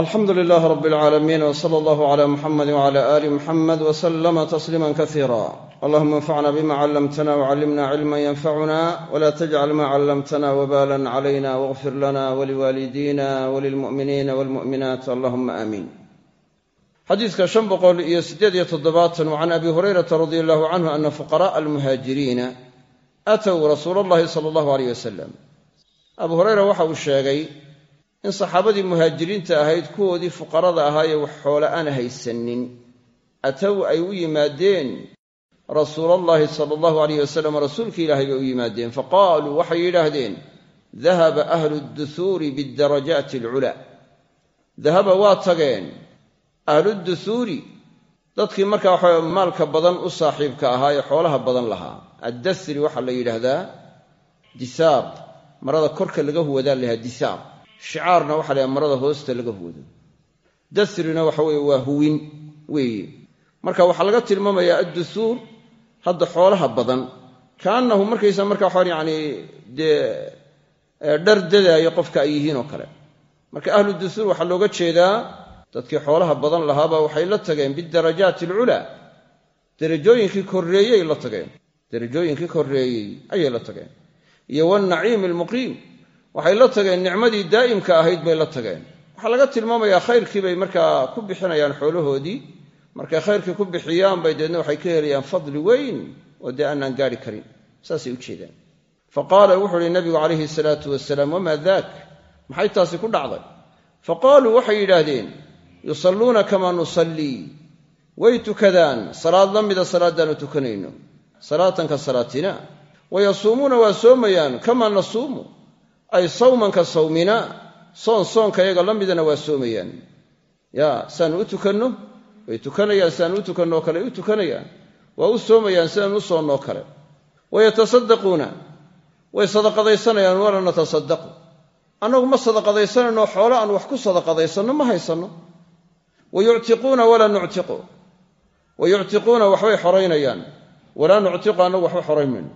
alxamdu lilaah rab alcaalamiin w sala allahu cala muxamadi wcala aali muxamed w slama tasliima kasiira allahuma anfacna bima callamtana wcallimna cilman yanfacuna wla tajcal ma callamtana wbalan calayna wاغfir lana waliwaalidina walilmu'miniina walmu'minaat allahuma aamiin xadiidka shan boqol iyo siddeed iyo toddobaatan can abi hurayrata radia allahu canhu ana fuqara'a almuhaajiriina aatow rasuula allahi sala allahu aleyh wasalam abu hureyra waxa uu sheegay in saxaabadii muhaajiriinta ahayd kuwoodii fuqarada ahaayee wax xoole aan haysanin atow ay u yimaadeen rasuulallaahi sala allahu alayh wasalam rasuulkii ilaahay bay u yimaadeen. Faqaaluu waxay yidhaahdeen dahaba ahlu duhuuri bidarajaati alculaa dahaba waa tageen ahluduhuuri dadkii markaa waxa maalka badan u saaxiibka ahaa ee xoolaha badan lahaa. Addasri waxaa la yidhaahdaa disaar marada korka laga huwadaa la yhaha disaar shicaarna waxa la marada hoosta laga huwado dasrina waxa weye waa huwin weeye. Marka waxaa laga tilmaamayaa addusuur hadda xoolaha badan kaannahu markaysa marka waxaan yani dee dhar dadaayo qofka ay yihiin oo kale. Marka ahlu dusuur waxaa looga jeedaa dadkii xoolaha badan lahaaba waxay la tageen bidarajaati alculaa derajooyinkii korreeyey la tageen. Derajooyinkii korreeyey ayay la tageen. Iyo waalnaciimi almuqiim waxay la tageen nicmadii daa'imka ahayd bay la tageen. Waxaa laga tilmaamayaa khayrkii bay markaa ku bixinayaan xoolahoodii. Markay khayrkii ku bixiyaan bay deedna waxay ka helayaan fadli weyn oo dee aanaan gaari karin. Saasay u jeedaan fa qaala wuxuu uhi nabigu calayhi salaatu wasalaam wamaa daak? Maxay taasi ku dhacday? Fa qaaluu waxay yidhaahdeen yusalluuna kamaa nusallii. Way tukadaan salaad la mida salaaddaanu tukanayno. Salaatan ka salaatina wayasuumuuna waa soomayaan kamaa nasuumu ay sawman ka sawmina soon soonka yaga la midana waa soomayaan. Ya saanu u tukanno? Way tukanayaan sidaanu u tukannoo kale u tukanayaan. Waa u soomayaan sidaanu u soonnoo kale. Wayatasaddaquuna way sadaqadaysanayaan wala natasaddaqu annagu ma sadaqadaysanayno xoolo aan wax ku sadaqadaysanno ma haysanno. Wa yuctiquuna walaa nuctiqu. Wa yuctiquuna waxbay xoraynayaan walaa nuctiqu annagu waxba xorayn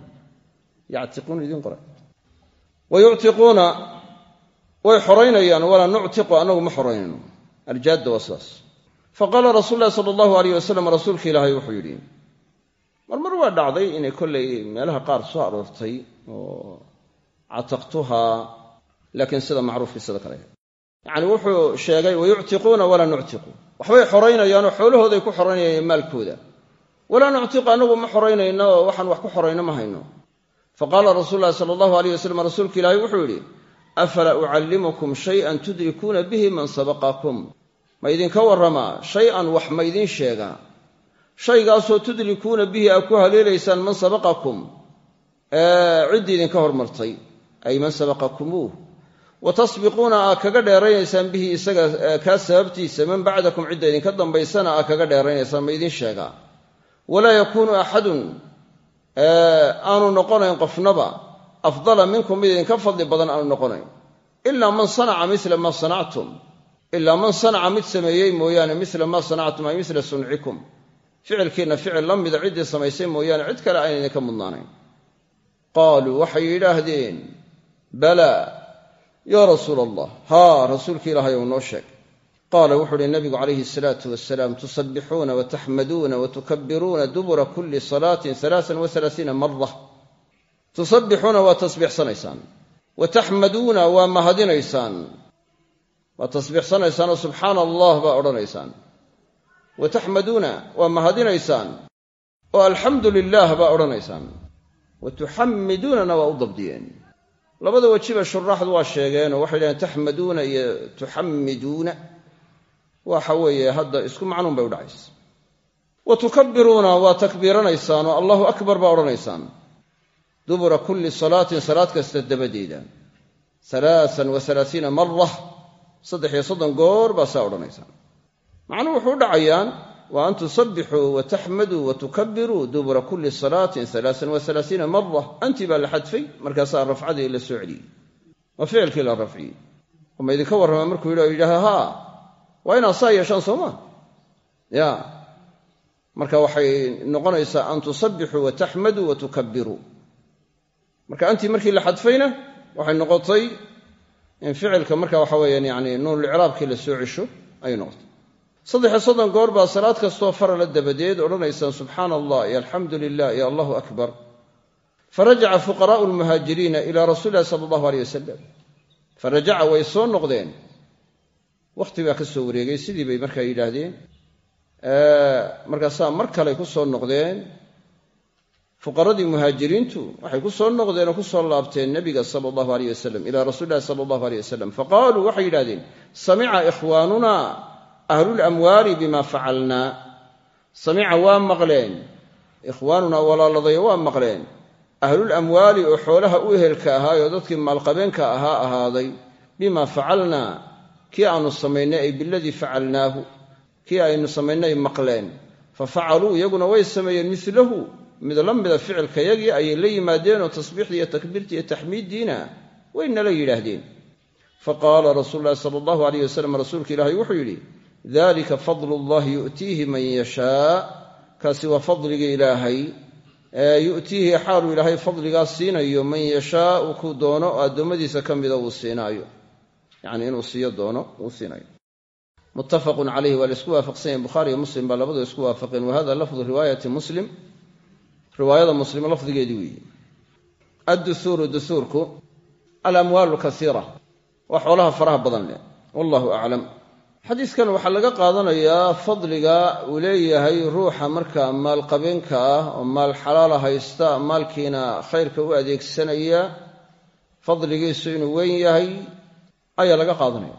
yactiquuna idiin qora wa way xoraynayaan walaa nuctiqu annagu ma xoraynayno aljaadda waa sidaas fa qaala rasuulu llahi sala allahu alayh wasalam rasuulka ilaahay wuxuu yidhi marmar waa dhacday inay kollay meelaha qaar soo aroortay oo cataqtuhaa laakiin sida macruufkii sida kale yacni wuxuu sheegay wayuctiquuna walaa nuctiqu waxbay xoraynayaanoo xoolahooday ku xoraynayaan maalkooda walaa nuctiqu annagu ma xoraynayno oo waxaan wax ku xorayno ma hayno fa qaala rasuulu llahi sala allahu alayh wasalam rasuulka ilaahay wuxuu yidhi afala ucallimukum shayan tudrikuuna bihi man sabaqakum? Ma idinka warramaa shay-an wax ma idiin sheegaa shaygaasoo tudrikuuna bihi aa ku haleelaysaan man sabaqakum. Ciddii idinka hormartay. Ay man sabaqakumuuh wa tasbiquuna aa kaga dheeraynaysaan bihi isaga kaa sababtiisa. Man bacdakum cidda idinka dambaysana aa kaga dheeraynaysaan ma sheegaa walaa yakuunu axadun aanu noqonayn qofnaba afdala minkum mid idinka fadli badan aanu noqonayn. Ilaa man sanaca mila maa sanactum. Ilaa man sanaca mid sameeyey mooyaane mila maa sanactum ay mila suncikum. Ficilkiinna ficil la mida ciddii samaysay mooyaane cid kale ayna idinka mudnaanayn. Qaaluu waxay yidhaahdeen balaa yaa rasuula allah haa rasuulki ilaahay ou noo sheeg qaala wuxuu uhi nabigu calayhi asalaatu wasalaam tusabbixuuna wataxmaduuna watukabbiruuna dubura kulli salaatin alaaan waalaaiina mara tusabbixuuna waa tasbiixsanaysaan wa taxmaduuna waa mahadinaysaan waa tasbiixsanaysaanoo subxaana allah baa odhanaysaan wa taxmaduuna waa mahadinaysaan oo alxamdu lilaah baa odhanaysaan wa tuxammiduunana waa u dabdiyeen labada wejiba shuraaxdu waa sheegeenoo waxay dhaheen taxmaduuna iyo tuxammiduuna waxa weeye hadda isku macnuun bay u dhacaysa. Wa tukabbiruuna waa takbiiranaysaan oo allahu akbar baa odhanaysaan. Dubura kulli salaatin salaad kasta dabadeeda. Alaaan wa alaaiina mara saddex iyo soddon goor baa saa odhanaysaan. Macnuhu wuxuu u dhacayaan wa an tusabbixuu wa taxmaduu wa tukabbiruu dubura kulli salaatin alaaan wa alaaiina mara antii baa la xadfay markaasaa rafcadii la soo celiyey. Waa ficilkii la rafciyey. Oo ma idinka warrama markuu yidhi o yidhaaha haa waa inaad saa yeeshaan soomaa ya. Marka waxay noqonaysaa an tusabbixuu wa taxmaduu marka antii markii la xadfayna waxay noqotay in ficilka marka waxa weeyaan yani nuunulicraabkii la soo cesho ayuu noqotay. Saddexiyo soddon goor baa salaad kastoo farala dabadeed odhanaysaan subxaana allah iyo alxamdu lilah iyo allahu akbar. Farajaca fuqaraa'u lmuhaajiriina ilaa rasuuli illahi sala allahu aleyh wasalam farajaca way soo noqdeen wakhti baa ka soo wareegay sidii bay markaa yidhaahdeen. Markaasaa mar kaley ku soo noqdeen fuqaradii muhaajiriintu waxay ku soo noqdeen oo ku soo laabteen nebiga sala allahu aleyh wasalam ilaa rasuuli illahi sala allahu aleyh wasalam faqaaluu waxay yidhahdeen samica ikhwaanuna ahlulamwaali bima facalnaa samica waa maqleen. Ikhwaanunaa walaaladayo waa maqleen. Ahlulamwaali oo xoolaha u ehelka ahaayoo dadkii maalqabeenka ahaa ahaaday bima facalnaa kii aanu samaynay ay biladii facalnaahu kii aynu samaynay maqleen. Fa facaluu iyaguna way sameeyeen milahu mid la mida ficilkayagii ayay la yimaadeenoo tasbiixdii iyo takbiirtii iyo taxmiiddiina waynala yidhaahdeen. Faqaala rasuulu llahi sala allahu aleyh wasalam rasuulka ilaahay wuxuu yidhi dalika fadlu llahi yu'tiihi man yashaa. Kaasi waa fadliga ilaahay. Yu'tiihi xaaluu ilaahay fadligaa siinayo man yashaau kuu doono oo addoommadiisa ka mida uu siinaayo yacni inuu siiyo doono uu siinayo muttafaqun calayhi waa la isku waafaqsan bukhaari iyo muslim baa labadu isku waafaqeen. Wa lafdu riwaayati muslim riwaayada muslim lafdigeedii weeye adduhuuru duhuurku alamwaalu kasiira. Waa xoolaha faraha badan leh. Wallahu aclam xadiiskan waxaa laga qaadanayaa fadliga uu leeyahay ruuxa markaa maalqabeenka ah oo maal xalaala haysta maalkiina khayrka u adeegsanaya fadligiisu inuu weyn yahay ayaa laga qaadanaya.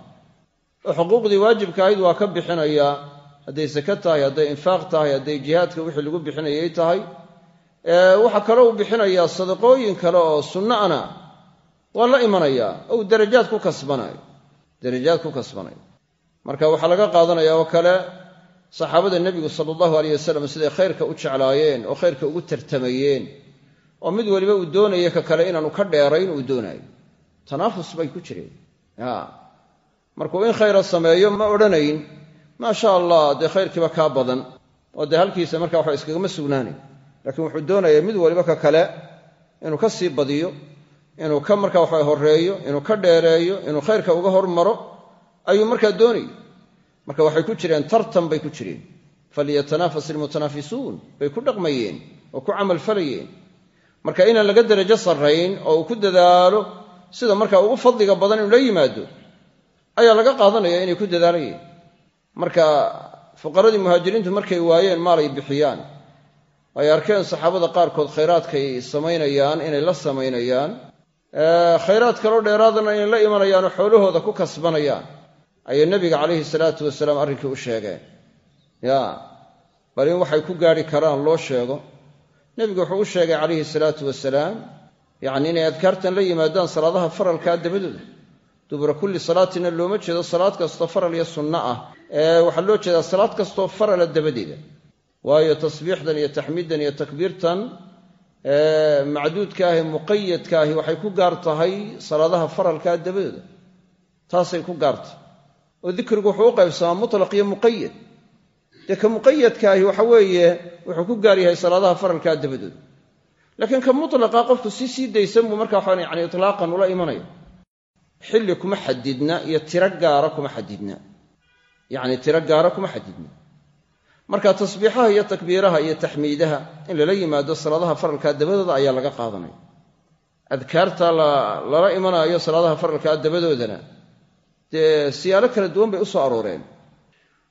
Oo xuquuqdii waajibka ahayd waa ka bixinayaa hadday sake tahay hadday infaaq tahay hadday jihaadka wixii lagu bixinayay tahay. Waxaa kaloo uu bixinayaa sadaqooyin kale oo sunnaana waa la imanayaa oo darajaad ku kasbanayo darajaad ku kasbanayo. Marka waxaa laga qaadanaya oo kale saxaabada nebigu sala allahu aleyh wasalam siday khayrka u jeclaayeen oo khayrka ugu tartamayeen oo mid weliba uu doonaya ka kale inaanu ka dheerayn uu doonayo tanaafus bay ku jireen markuu in khayra sameeyo ma odhanayn. Maasha allah dee khayrkiiba kaa badan. Oo dee halkiisa marka waxa iskagama sugnaanay laakiin wuxuu doonayaa mid waliba ka kale inuu ka sii badiyo inuu ka marka waxa horeeyo inuu ka dheereeyo inuu khayrka uga hormaro ayuu markaa doonayay. Marka waxay ku jireen tartan bay ku jireen. Falyatanafas ilmutanaafisuun bay ku dhaqmayeen oo ku camalfalayeen. Marka inaan laga derajo sarrayn oo uu ku dadaalo sida marka ugu fadliga badan inuu la yimaado ayaa laga qaadanaya inay ku dadaalayeen marka fuqaradii muhaajiriintu markay waayeen maalay bixiyaan ay arkeen saxaabada qaarkood khayraadkay samaynayaan inay la samaynayaan khayraad kaloo dheeraadana inay la imanayaanoo xoolahooda ku kasbanayaan ayay nebiga calayhi salaatu wasalaam arrinkii u sheegeen. Ya bal in waxay ku gaadhi karaan loo sheego. Nebigu wuxuu u sheegay calayhi salaatu wasalaam yacni inay adkaartan la yimaadaan salaadaha faralkaa dabadooda dubura kulli salaatina looma jeedo salaad kastoo faral iyo sunno ah. Ee waxaa loo jeedaa salaad kastoo farala dabadeeda waayo tasbiixdan iyo taxmiiddan iyo takbiirtan macduudka ah muqayadka ahi waxay ku gaar tahay salaadaha faralkaa dabadooda taasay ku gaartahay oo dikrigu wuxuu u qaybsamaa mutlaq iyo muqayad dee ka muqayadka ahi waxa weeye wuxuu ku gaar yahay salaadaha faralkaa dabadooda laakiin ka mutlaqa qofku si sii daysan buu marka waxaan yani itlaaqan ula imanaya xilli kuma xadidna iyo tiro gaara kuma xadidna. Yacni tiro gaara kuma xadidna. Marka tasbiixaha iyo takbiiraha iyo taxmiidaha in lala yimaado salaadaha faralkaa dabadooda ayaa laga qaadanaya. Adkaarta lala imanaayo salaadaha faralkaa dabadoodana dee siyaalo kala duwan bay u soo arooreen.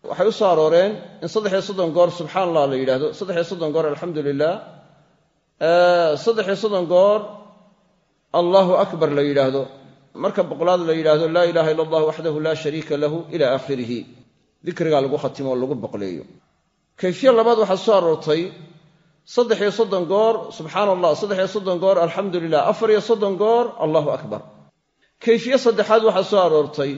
Waxay u arooreen in saddexiyo soddon goor subxaan allah la yidhahdo saddexiyo soddon goor alxamdu lilah saddexiyo soddon goor allahu akbar la yidhaahdo. Marka boqolaad la yidhaahdo laa ilaha illa allah waxdahu laa shariika lahu ila aakhirihi. Dikrigaa lagu khatimo oo lagu boqleeyo kayfiye labaad waxaa soo aroortay saddex iyo soddon goor subxaana allah saddex iyo soddon goor alxamdu lilah afar iyo soddon goor allahu akbar. Kayfiye saddexaad waxaa soo aroortay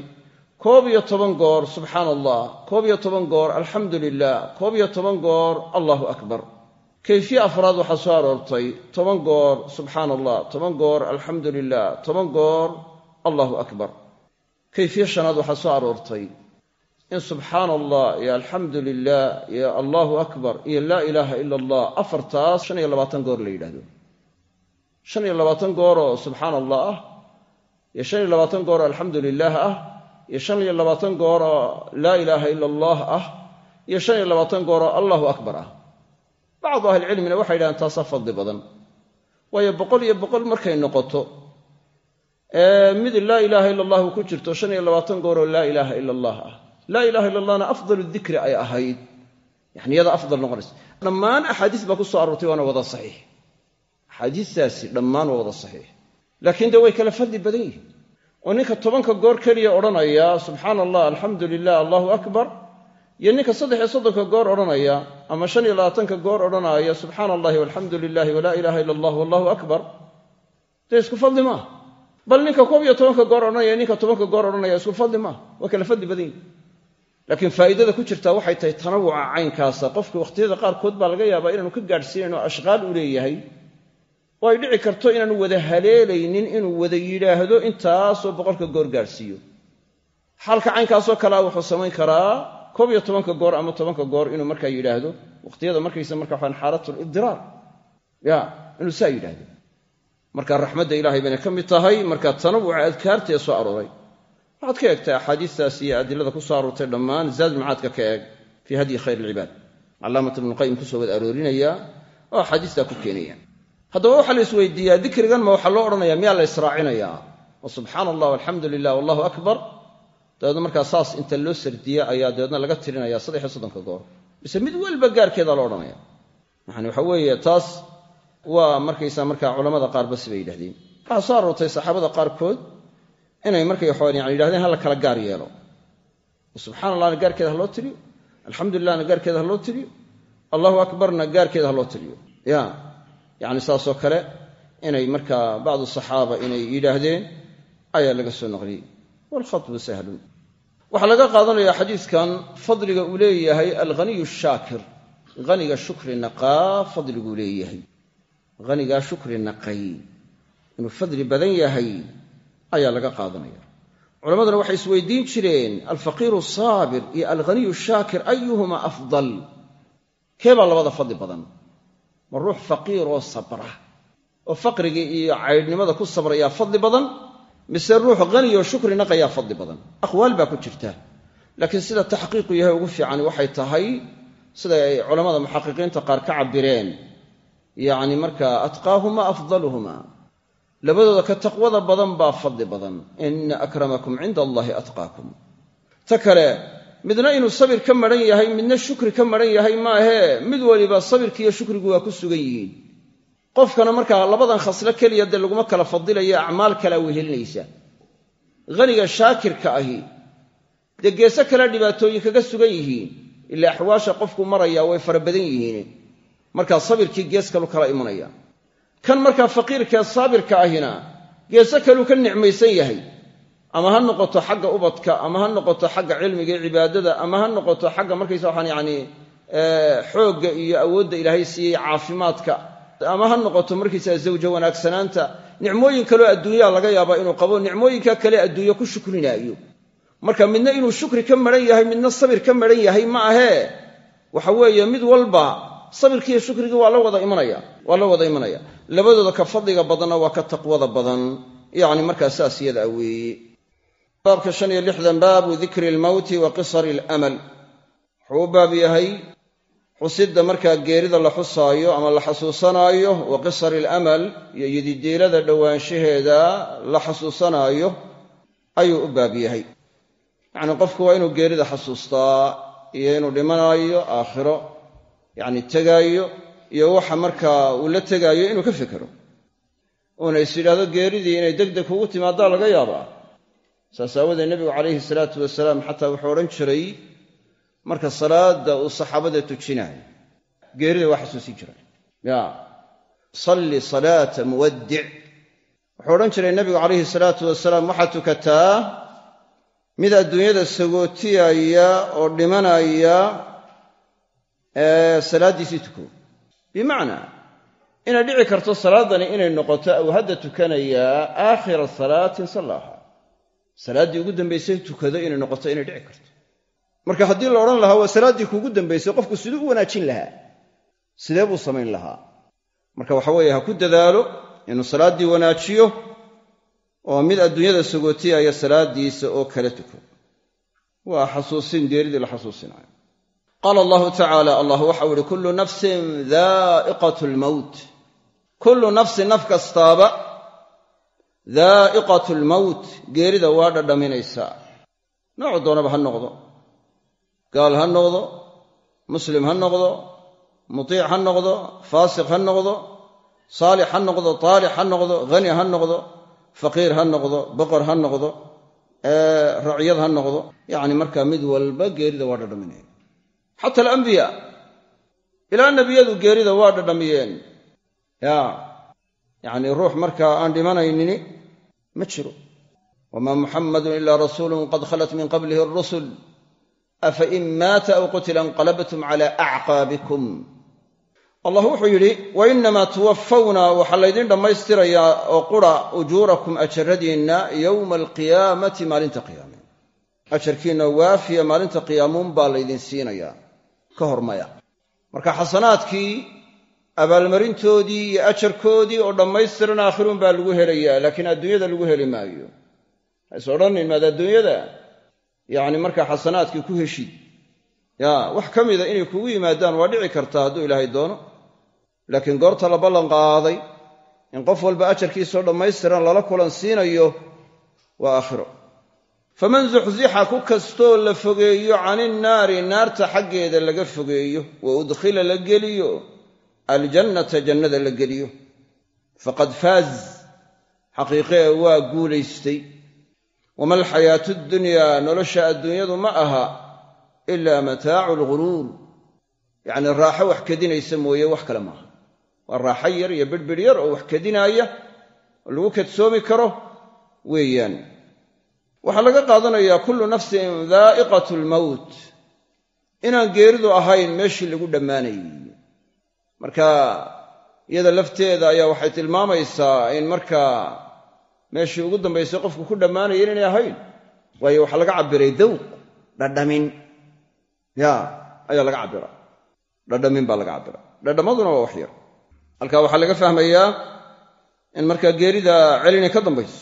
koob iyo toban goor subxaana allah koob iyo toban goor alxamdu lilah koob iyo toban goor allahu akbar kayfiye afraad waxaa soo aroortay. Toban goor subxaana allah toban goor alxamdu lilah toban goor allahu akbar. Kayfiye shanaad waxaa soo aroortay. In subxaana allah iyo alxamdu lilah iyo allahu akbar iyo laa ilaaha ila allah afartaas shan iyo labaatan goor la yidhahdo shan iyo labaatan goor oo subxaana allah ah iyo shan iyo labaatan goor oo alxamdu lilaah ah iyo shan iyo labaatan goor oo laa ilaaha ila allah ah iyo shan iyo labaatan goor oo allahu akbar ah bacdu ahlicilmina waxay yidhahdeen taasaa fadli badan waayo boqol iyo boqol markay noqoto mid laa ilaaha ila allahu ku jirto shan iyo labaatan goor oo laa ilaaha ila allah ah laa ilaha illa allahna afdalu dikri ay ahayd yani iyada afdal noqonaysa dhammaan axaadiis baa ku soo aroortay waana wada saxiix axaadiistaasi dhammaan waa wada saxiix laakiin dee way kala fadli badan yihiin oo ninka tobanka goor keliya odhanaya subxaana allah alxamdu lilah allahu akbar iyo ninka saddex iyo soddonka goor odhanaya ama shan iyo labaatanka goor odhanaya subxaana allahi walxamdu lilahi walaa ilaha illa allah wallahu akbar. Dee isku fadli maaha bal ninka koob iyo tobanka goor odhanaya ninka tobanka goor odhanaya isku fadli maaha waa kala fadli badan laakiin faa'iidada ku jirtaa waxay tahay tanawuca caynkaasa. Qofka wakhtiyada qaarkood baa laga yaabaa inaanu ka gaadhsiinayn oo ashqaal u leeyahay. Oo ay dhici karto inaanu wada haleelaynin inuu wada yidhaahdo intaasoo boqolka goor gaadhsiiyo. Xaalka caynkaasoo kalea wuxuu samayn karaa koob iyo tobanka goor ama tobanka goor inuu markaa yidhaahdo wakhtiyada markaysa marka waxaan xaalatulibdiraar ya inuu saa yidhaahdo. Marka raxmadda ilahay bayna ka mid tahay marka tanawuca adkaartee soo arooray. Waxaad ka eegtaa axaadiistaas iyo adilada ku soo aroortay dhammaan zaadulmacaadka ka eeg fii hadyi khayr ilcibaad callaamat ibnuqayim ku soo wad aroorinaya oo axaadiistaa ku keenaya. Haddaba waxaa la dikrigan ma waxaa loo odhanaya miyaa la israacinayaa? Oo subxaana allah alxamdu lilah wallahu akbar dabeedna markaa saas inta loo sardiya ayaa dabeedna laga tirinaya saddexiyo soddonka goor. Mise mid walba gaarkeedaa loo odhanaya yani waxa weeye taas waa markaysa markaa culamada qaarba sibay yidhahdeen. Waxaa soo aroortay saxaabada qaarkood inay markay waxaan yani yidhahdeen ha la kala gaar yeelo. Subxana gaarkeeda ha loo tiriyo. Alxamdu lilahna gaarkeeda ha loo tiriyo. Allahu akbarna gaarkeeda ha loo tiriyo. Ya yani saasoo kale inay markaa bacdu saxaaba inay yidhaahdeen ayaa laga soo naqliyey waalkhatbu sahlun waxaa laga qaadanayaa xadiidkan fadliga uu leeyahay alghaniyu shaakir. haniga shukri naqaa fadliguu leeyahay. hanigaa shukri naqay. inuu fadli badan yahay ayaa laga qaadanaya. culammaduna waxay isweydiin jireen alfaqiiru saabir iyo alghaniyu shaakir ayuhuma afdal. kee baa labada fadli badan? ma ruux faqiiroo sabra. oo faqrigii iyo caydhnimada ku sabrayaa fadli badan mise ruux haniyoo shukri naqayaa fadli badan. Aqwaal baa ku jirta. Laakiin sida taxqiiqu yahay ugu fiican waxay tahay sida ay culammada muxaqiqiinta qaar ka cabireen yacni markaa atqaahuma afdaluhuma. Labadooda ka taqwada badan baa fadli badan. Ina akramakum cinda allaahi atqaakum. Ta kale midna inuu sabir ka maran yahay midna shukri ka maran yahay maahee mid waliba sabirkiiyo shukrigu waa ku sugan yihiin qofkana markaa labadan khaslo keliya dee laguma kala fadilayo acmaal kalea wehelinaysa haniga shaakirka ahi dee geese kale dhibaatooyin kaga sugan yihiin ilaa axwaasha qofku maraya way fara badan yihiin. Markaa sabirkii gees kalu kala imanaya. Kan markaa faqiirkee saabirka ahina geese kaluu ka nicmaysan yahay. Ama ha noqoto xagga ubadka ama ha noqoto xagga cilmiga cibaadada ama ha noqoto xagga markaysa waxaan yacni xoogga iyo awoodda ilaahay siiyey caafimaadka ama ha noqoto markaysaa zawjo wanaagsanaanta nicmooyin kaleo adduunyaa laga yaabaa inuu qabo nicmooyinka kale adduunye ku shukrinaayo marka midna inuu shukri ka maran yahay midna sabir ka maran yahay ma ahee. Waxa weeye mid walba sabirkiiyo shukrigii waa la wada imanaya waa la wada imanaya. Labadooda ka fadliga badanna waa ka taqwada badan. Yacni markaa saas yada a weeye. Baabka shan iyo lixdan baabu dikri almowti wa qisari alamal wuxuu baab yahay xusidda markaa geerida la xusaayo ama la xasuusanaayo wa qisari alamal iyo yididiilada dhowaanshaheeda la xasuusanaayo ayuu u baab yahay. Yacnii qofku waa inuu geerida xasuustaa iyo inuu dhimanaayo aakhiro yacni tegaayo iyo waxa markaa uu la tegaayo inuu ka fekero uuna is yidhaahdo geeridii inay deg deg kugu timaadaa laga yaabaa. Saas aawadeed nebigu calayhi salaatu wasalaam xataa wuxuu odhan jiray marka salaadda uu saxaabada tujinaayo geerida waa xasuusin jiray ya salli salaata muwaddic wuxuu odhan jiray nebigu calayhi salaatu wasalaam waxaad tukataa? Mid adduunyada sagootiyaya oo dhimanaya salaaddiisii tuko. Bimacnaa inay dhici karto salaaddani inay noqoto aw hadda tukanayaa aakhira salaatin sallaaha. Salaaddii ugu dambaysay tukado inay noqoto inay dhici karto marka haddii la odhan lahaa waa salaaddii kuugu dambaysay qofku siduu u wanaajin lahaa. Sidee buu samayn lahaa? Marka waxa weeye ha ku dadaalo inuu salaaddii wanaajiyo oo mid adduunyada sagootiyaya salaadiisa oo kala tuko. Waa xasuusin geeridii la xasuusinayo. Qaala allahu tacaala allah waxau ihi kullu nafsin daa'iqat lmowt kullu nafsin naf kastaaba daa'iqat lmowt geerida waa dhadhaminaysaa. Noocu doonaba ha noqdo gaal ha noqdo muslim ha noqdo mutiic ha noqdo faasiq ha noqdo saalix ha noqdo taalix ha noqdo hani ha noqdo faqiir ha noqdo boqor ha noqdo racyad ha noqdo. Yacni markaa mid walba geerida waa dhadhaminaya xata alambiyaa ilaa nebiyadu geerida waa dhadhamiyeen. Ya yacni ruux markaa aan dhimanaynini ma jiro. Wamaa muxammadun ilaa rasuulun qad khalat min qablihi arusul afa in maata aw qutila inqalabtum cala acqaabikum allah wuxuu yidhi wa inamaa tuwaffawna waxaa laydin dhammaystirayaa oo qura ujuurakum ajaradiinna yowma alqiyaamati maalinta qiyaame. Ajarkiinna waafiya maalinta qiyaamuun baa laydin siinayaa ka hor maya. Marka xasanaadkii abaalmarintoodii iyo ajarkoodii oo dhammaystiran aakhiruun baa lagu helayaa laakiin adduunyada lagu heli maayo. Hays odhanin maad adduunyada yacni markaa xasanaadkii ku heshid ya wax ka mida inay kugu yimaadaan waa dhici kartaa hadduu ilaahay doono. Laakiin goorta la ballan qaaday in qof walba ajarkiisoo dhammaystiran lala kulan siinayo waa aakhiro. Faman zuxzixa ku kastoo la fogeeyo caninnaari naarta xaggeeda laga fogeeyo wa udkhila la geliyo aljannata jannada la geliyo. Faqad faaz xaqiiqee waa guulaystay wama alxayaatu ddunyaa nolosha adduunyadu ma aha ilaa mataacu lghuruur yacni raaxo wax kedinaysa mooye wax kale maaha waa raaxo yar iyo bidhbidh yar oo wax kedinaaya oo lagu kadsoomi karo weeyaan. Waxaa laga qaadanayaa kullu nafsin daa'iqat lmowt inaan geeridu ahayn meeshii lagu dhammaanayey marka iyada lafteeda ayaa waxay tilmaamaysaa in markaa meeshii ugu dambaysay qofku ku dhammaanaya inaynay ahayn. Waayo waxaa laga cabbiray dawq dhadhamin. Ya ayaa laga cabbira. Dhadhamin baa laga cabbira. Dhadhamaduna waa wax yar. Halkaa waxaa laga fahmayaa in markaa geerida celini ka dambayso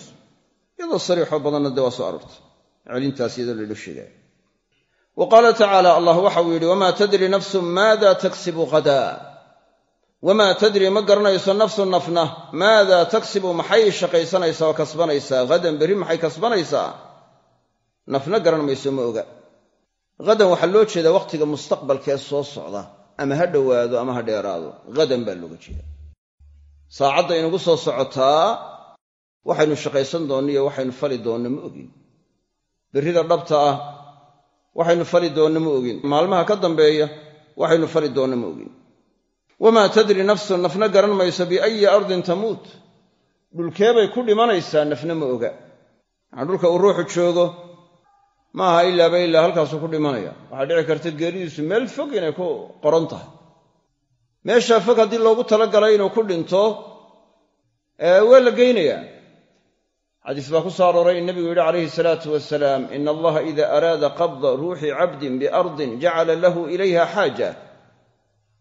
iyadoo sariixoo badanna dee waa soo aroortay. Celintaas iyadoo laydho sheegaya wa qaala tacaala allah waxauu yidhi wamaa tadri nafsun maada taksibu hadaa wamaa tadri ma garanayso nafsu nafna. Maada taksibu maxay shaqaysanaysaa oo kasbanaysaa? Hadan berri maxay kasbanaysaa? Nafna garan mayso ma oga. Hadan waxaa loo jeedaa wakhtiga mustaqbalkee soo socda. Ama ha dhowaado ama ha dheeraado. Hadan baa looga jeeda saacadda inugu soo socotaa waxaynu shaqaysan doonno iyo waxaynu fali doonno ma ogin. Berrida dhabta ah waxaynu fali doonno ma ogin. Maalmaha ka dambeeya waxaynu fali doonno ma wamaa tadri nafsun nafna garan mayso biayi ardin tamuut. Dhulkeebay ku dhimanaysaa nafna ma oga. Yacani dhulka uu ruuxu joogo ma aha ilaaba ilaa halkaasuu ku dhimanaya. Waxaa dhici karta geeridiisu meel fog inay ku qoran tahay. Meeshaa fog haddii loogu talagalay inuu ku dhinto waa la geynayaa. Xadiis baa ku soo arooray in nebigu yidhi calayhi salaatu wasalaam ina allaha ida araada qabda ruuxi cabdin biardin jacala lahu ilayha xaaja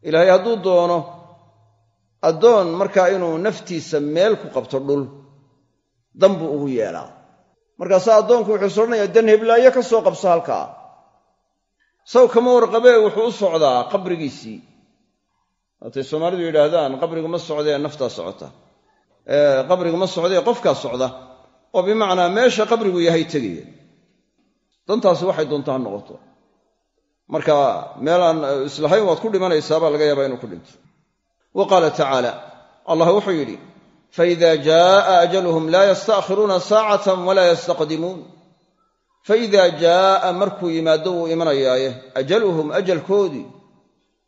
ilaahay hadduu doono addoon markaa inuu naftiisa meel ku qabto dhul dan buu ugu yeelaa. Markaasaa addoonku wuxuu is odhanayaa dan heblaayo ka soo qabso halkaa. Saw kama warqabee wuxuu u socdaa qabrigiisii. Waatay soomaalidu yidhaahdaan qabrigu ma socdee naftaa socota. Qabrigu ma socdee qofkaa socda. Oo bimacnaa meesha qabrigu yahay tegaya dantaasi waxay doonta ha noqoto marka meelaan islahayn waad ku dhimanaysaa baa laga yaabaa inuu ku dhinto. Wa qaala tacaala allah wuxuu yidhi faida jaaa ajaluhum laa yastaakhiruuna saacatan walaa yastaqdimuun. Faida jaaa markuu yimaado wuu imanayaaye. Ajaluhum ajalkoodii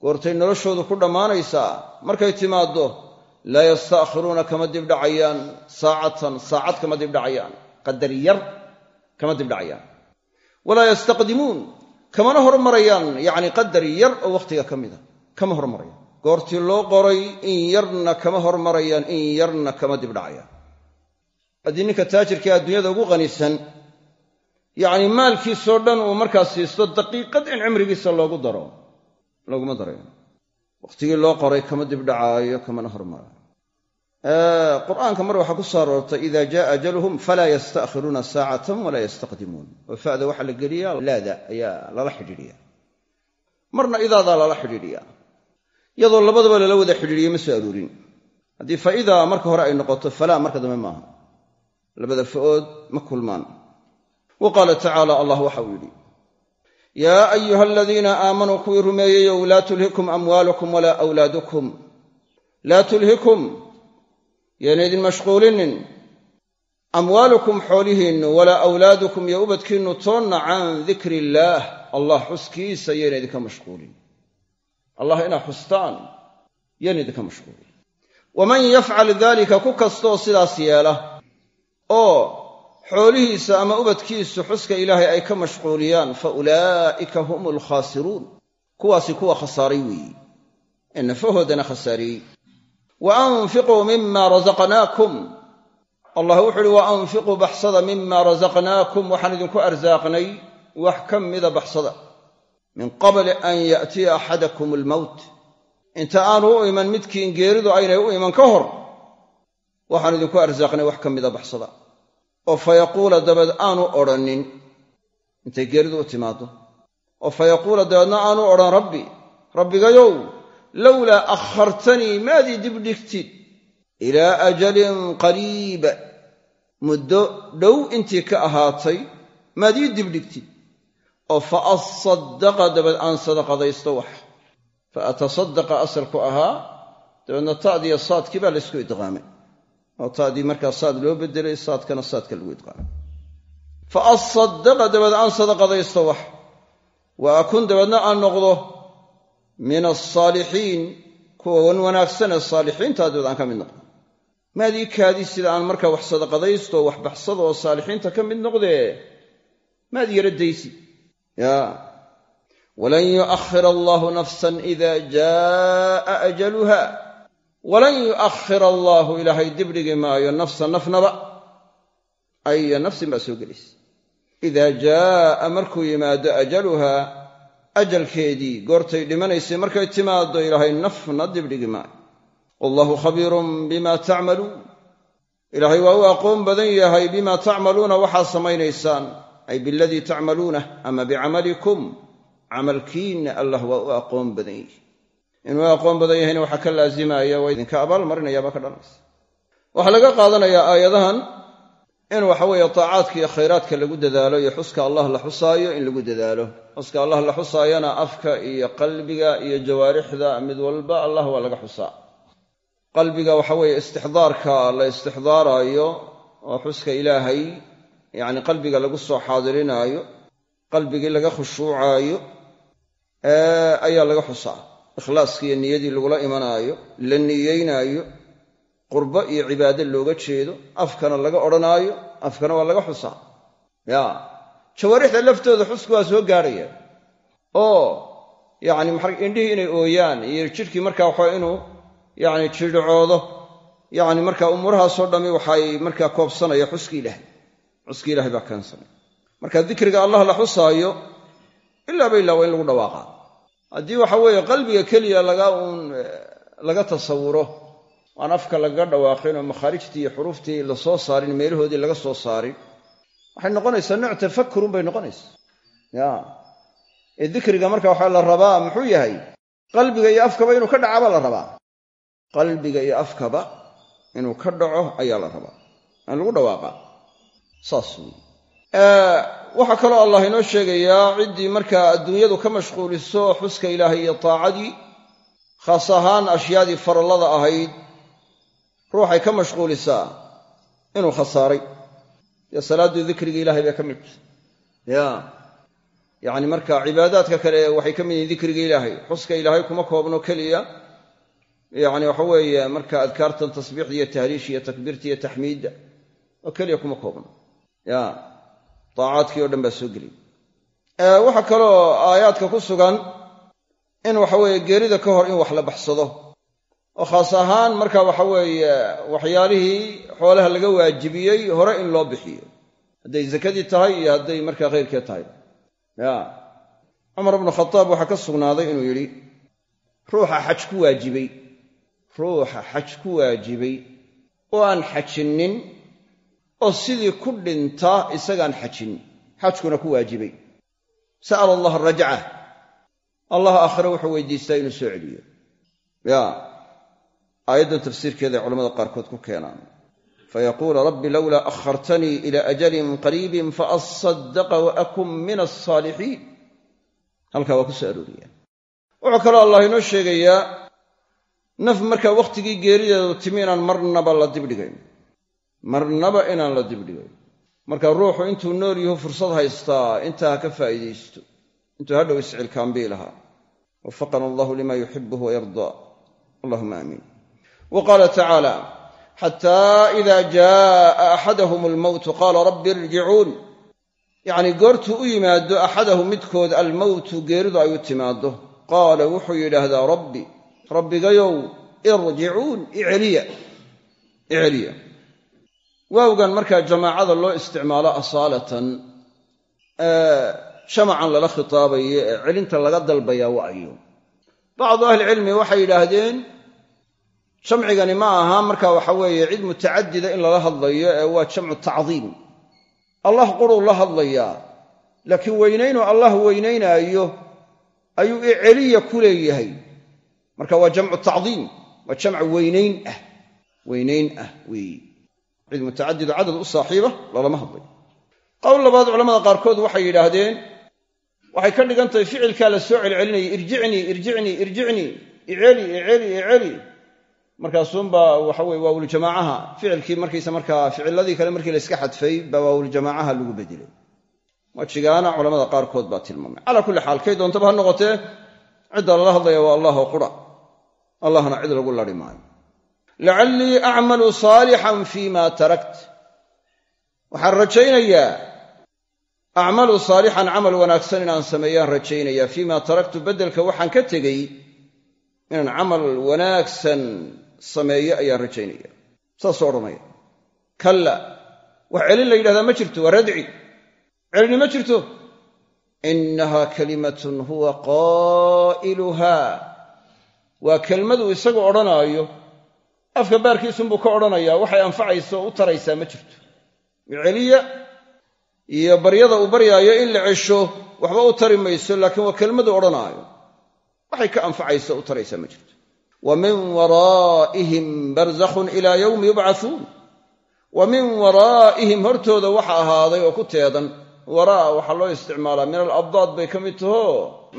goortay noloshoodu ku dhammaanaysaa. Markay timaaddo laa yastaakhiruuna kama dibdhacayaan saacatan saacad kama dibdhacayaan qadar yar kama dibdhacayaan walaa yastaqdimuun kamana hormarayaan yacni qadar yar oo wakhtiga ka mida. Kama hormarayaan. Goortii loo qoray in yarna kama hormarayaan in yarna kama dibdhacayaan haddii ninka taajirkii adduunyada ugu qanisan yacni maalkiisoo dhan uu markaas siisto daqiiqad in cimrigiisa loogu daro looguma darayo wakhtigii loo qoray kama dibdhacaayo kamana hormaraayo qur'aanka mar waxaa ku soo aroortay ida jaa ajaluhum falaa yasta'khiruuna saacatan walaa yastaqdimuun. Oo fa'da waxaa la geliyaa laada ayaa lala xidhiidhiya marna idaadaa lala xidhiidhiya iyadoo labadaba lala wada xidhiidhiye ma soo aroorin. Haddii faidaa marka hore ay noqoto falaa marka dambe maaha. Labada fa'ood ma kulmaan. Wa qaala tacaala allah waxa uu yidhi yaa ayuha aladiina aamanuu kuwii rumeeyeyow laa tulhikum amwaalukum walaa awlaadukum. Laa tulhikum yaana idin mashquulinin. Amwaalukum xoolihiinnu walaa awlaadukum iyo ubadkiinnu toonna can dikri illaah allah xuskiisa yayna idinka mashquulin. Allah inaad xustaan yayna idinka mashquulin. Waman yafcal dalika ku kastoo sidaas yeela oo xoolihiisa ama ubadkiisu xuska ilaahay ay ka mashquuliyaan fa ulaa'ika hum alkhaasiruun kuwaasi kuwa khasaaray weeyi. Ee nafahoodana khasaariyey wa anfiquu mima rasaqnaakum allah wuxu uhi wa anfiquu baxsada mima rasaqnaakum waxaan idinku arsaaqnay wax ka mida baxsada min qabli an ya'tiya axadakum almowt inta aanu u iman midkiin geeridu aynay u iman ka hor waxaan idinku arsaaqnay wax ka mida baxsada oo fa yaquula dabeed aanu odhanin intay geeridu u timaaddo oo fa yaquula dabeedna aanu odhan rabbi rabbigayow lowlaa akhartanii maadii dibdhigtid ilaa ajalin qariib muddo dhow intii ka ahaatay maad ii dibdhigtid oo fa asaddaqa dabeed aan sadaqadaysto wax. Fa atasaddaqa asalku ahaa dabeedna ta'diyo saadkii baa laysku idqaamay. Oo ta'dii markaa saad loo bedelay saadkana saadka lagu idqaamay. Fa asaddaqa dabeed aan sadaqadaysto wax. Wa akun dabeedna aan noqdo min alsaalixiin kuwa wan wanaagsanee saalixiintaa dabeed aan ka mid noqdo maadii kaadii sida aan markaa wax sadaqadaysto wax baxsado oo saalixiinta ka mid noqdee maad yara daysi walan yu'akhir allaahu nafsan ida jaa'a ajaluha walan yu'akhira allaahu ilaahay dibdhigi maayo nafsa nafnaba aya nafsin baa soo gelaysa idaa jaa'a markuu yimaado ajaluhaa ajalkeedii goortay dhimanaysay markay timaaddo ilaahay nafna dibdhigi maayo. Wallahu khabiirun bima tacmaluun. Ilaahay waa u aqoon badan yahay bima tacmaluuna waxaad samaynaysaan. Ay biladii tacmaluunah ama bicamalikum camalkiinna allah waa u aqoon badan yahi inuu aqoon badan yahayna waxaa ka laazimaya waa idinka abaalmarinayaabaa ka dhalanaysa. Waxaa laga qaadanayaa aayadahan in waxaweeye taacaadka iyo khayraadka lagu dadaalo iyo xuska allah la xusaayo in lagu dadaalo xuska allah la xusaayana afka iyo qalbiga iyo jawaarixda mid walba allah waa laga xusaa. Qalbiga waxa weeye istixdaarka la istixdaaraayo oo xuska ilaahay yacni qalbiga lagu soo xaadirinaayo qalbigii laga khushuucaayo ayaa laga xusaa. Ikhlaaskii iyo niyadii lagula imanaayo la niyeynaayo qurbo iyo cibaado looga jeedo afkana laga odhanaayo afkana waa laga xusaa. Ya jawaarixda laftooda xusku waa soo gaadhaya oo yacni indhihii inay ooyaan iyo jidhkii markaa waxaa inuu yacni jidhcoodo. Yacni markaa umuurahaasoo dhammi waxay markaa koobsanaya xuski ilaahay. Xuski ilahay baa keensanaya marka dikriga allah la xusaayo ilaaba ilaa waa in lagu dhawaaqaa. Haddii waxa weeye qalbiga keliya laga uun laga tasawuro aan afka lagaga dhawaaqin oo makhaarijtii iyo xuruuftii la soo saarin meelahoodii laga soo saarin waxay noqonaysaa nooc tafakurun bay noqonaysaa. Ya. Ee dikriga marka waxaa la rabaa muxuu yahay? Qalbiga iyo afkaba inuu ka dhacaba la rabaa. Qalbiga iyo afkaba inuu ka dhaco ayaa la rabaa. Aan lagu dhawaaqaa saas waxaa kaloo allah inoo sheegayaa ciddii markaa adduunyadu ka mashquuliso xuska ilaahay iyo taacadii khaas ahaan ashyaadii farallada ahayd ruuxay ka mashquulisaa inuu khasaaray dee salaaddii dikrigii ilahay bay ka mid tahay ya. Yacni marka cibaadaadka kale waxay ka mid yihiin dikrigii ilaahay. Xuska ilaahay kuma koobno keliya. Yacni waxa weeye marka adkaartan tasbiixda iyo tahliisha iyo takbiirta iyo taxmiidda oo keliya kuma koobno. Ya. Daacaadkii o dhan baa soo geliyay waxaa kaloo aayaadka ku sugan in waxa weeye geerida ka hor in wax la baxsado oo khaas ahaan marka waxa weeye waxyaalihii xoolaha laga waajibiyey hore in loo bixiyo. Hadday zakadii tahay iyo hadday markaa khayrkeed tahay. Ya. Cumar bnu khataab waxaa ka sugnaaday inuu yidhi ruuxa xaj ku waajibay. Ruuxa xaj ku waajibay. Oo aan xajinnin oo sidii ku dhinta isagaan xajin. Xajkuna ku waajibay. Sa'ala allaha rajca allah aakhire wuxuu weydiistaa inuu soo celiyo. Ya aayaddan tafsiirkeeda ay culamada qaarkood ku keenaan. Fayaquula rabbi lowlaa akhartanii ila ajalin qariibin faasadaqa wa akun min alsaalixiin halkaa waa ku soo arooriyaan. Wuxuu kaloo allah inoo sheegayaa naf markaa wakhtigii geerideedu timi inaan marnaba la dibdhigayn marnaba inaan la dibdhigayn marka ruuxu intuu nool yahu fursad haystaa intaa ha ka faa'iidaysto. Intuu hadhow iscilkaambii lahaa. Wafaqana allahu lima yuxibuhu wayardaa allahuma aamiin wa qaala tacaala xataa ida jaaa axadahum almowtu qaala rabbi irjicuun yacnii goortuu u yimaado axadahum midkood almowtu geeridu ay u timaaddo qaala wuxuu yidhaahdaa rabbi rabbigayow irjicuun iceliya iceliya waawgan markaa jamaacada loo isticmaalo asaalatan jamacan lala khitaabayo ee celinta laga dalbayaa wa ayo bacdu ahlicilmi waxay yidhaahdeen jamcigani ma aha marka waxa weeye cid mutacadida in lala hadlayo ee waa jamcu tacdiim. Allah quruu la hadlayaa laakiin weynaynuu allah weynaynaayo ayuu iceliya ku leeyahay. Marka waa jamcu tacdiim waa jamc weynayn ah weynayn ah weeye cid mutacadido cadad u saaxiiba lalama hadlayo qowl labaad culamada qaarkood waxay yidhaahdeen waxay ka dhigan tahay ficilkaa la soo celcelinayay irjicnii irjicnii irjicnii iceli iceli iceli markaasuunbaa waxaweye waawuljamaacaha. Ficilkii markaysa markaa ficiladii kale markii la xadfay baa waawuljamaacaha lagu bedelay. Wajigaana culamada qaarkood baa tilmaamay. Calaa kulli xaal kay doontaba ha noqotee cidda lala hadlaya waa allahoo qura. Allahna cid lagu lari maayo. Lacallii acmalu saalixan fii ma tarakt. Waxaan rajaynayaa acmalu saalixan camal wanaagsan inaan sameeyaan rajaynayaa. Fii ma taraktu beddelka waxaan ka tegey inaan camal wanaagsan sameeyo ayaan rajaynaya saasuu odhanaya. Kalla wax celin la yidhahdaa ma jirto waa radci. Celini ma jirto. Innaha kalimatun huwa qaa'iluha. Waa kelmaduu isagu odhanaayo afka baarkiisunbuu ka odhanayaa waxay anfacayso u taraysaa ma jirto. Celiya iyo baryada uu baryaayo in la cesho waxba u tari mayso laakiin waa kelmaduu odhanaayo. Waxay ka anfacayso u taraysaa ma jirto wa min waraa'ihim barzakhun ilaa yowmi yubcathuun wa min waraa'ihim hortooda waxa ahaaday oo ku teedan waraa waxaa loo isticmaalaa min alabdaad bay ka mid taho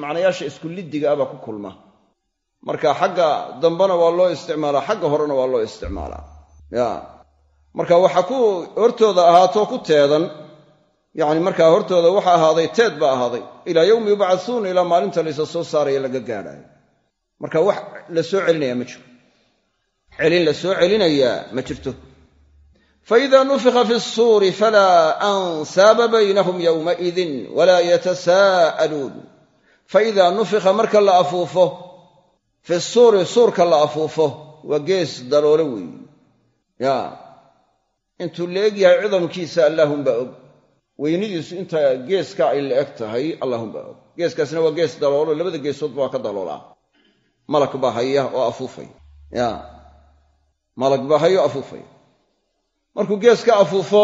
macnayaasha isku liddiga ah baa ku kulma marka xagga dambena waa loo isticmaalaa xagga horena waa loo isticmaalaa ya marka waxa ku hortooda ahaatoo ku teedan yacni markaa hortooda waxa ahaaday teed ba ahaaday ilaa yowmi yubcathuuna ilaa maalinta laysa soo saaraya laga gaadhaayo marka wax la soo celinayaa ma jiro. Celin la soo celinayaa ma jirto. Faida nufika fi suuri falaa ansaaba baynahum yowmaidin walaa yatasaa'aluun faida nufika marka la afuufo fi suuri suurka la afuufo waa gees daloolo weeye ya intuu la eg yahay cidamkiisa allaahunbaa og. Weynidiisu inta geeska ay la eg tahay allaahunbaa og. Geeskaasna waa gees daloolo labada geesood baa ka daloolaa malag baa haya oo afuufaya ya. Malag baa haya oo afuufaya markuu gees ka afuufo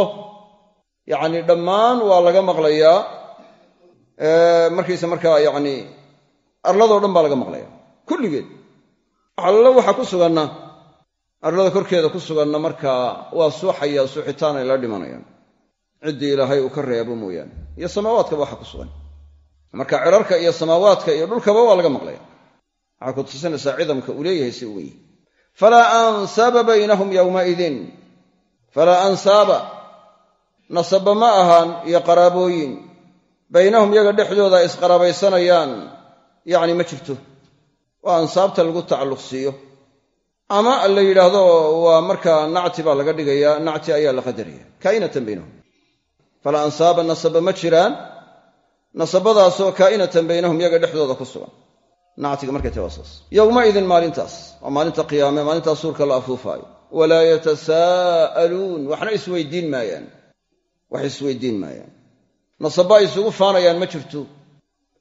yacni dhammaan waa laga maqlayaa markiisa markaa yacni arladoo dhan baa laga maqlaya kulligeed. Allo waxaa ku suganna arlada korkeeda ku suganna markaa waa suuxaya suuxitaan ay la dhimanayaan. Ciddii ilaahay uu ka reebo mooyaane. Iyo samaawaadkaba waxa ku sugan. Marka cirarka iyo samaawaadka iyo dhulkaba waa laga maqlaya waxaa ku tusinaysaa cidamka leeyahay si yihi falaa ansaaba baynahum yowmaidin falaa ansaaba. Nasaba ma ahaan iyo qaraabooyin. Baynahum yaga dhexdooda ay isqaraabaysanayaan. Yacni ma jirto. Waa ansaabta lagu tacalluq ama la yidhaahdo waa markaa nacti baa laga dhigayaa nacti ayaa la qadaraya. Kaa'inatan baynahum. Falaa ansaaba nasaba ma jiraan. Nasabadaasoo kaa'inatan baynahum yaga dhexdooda ku sugan nactiga markay tahay waa yowmaidin maalintaas waa maalinta qiyaame maalintaas suurka la afuufaayo. Walaa yatasaa'aluun waxna isweydiin maayaan. Wax isweydiin maayaan. Nasaba ay isugu faanayaan ma jirto.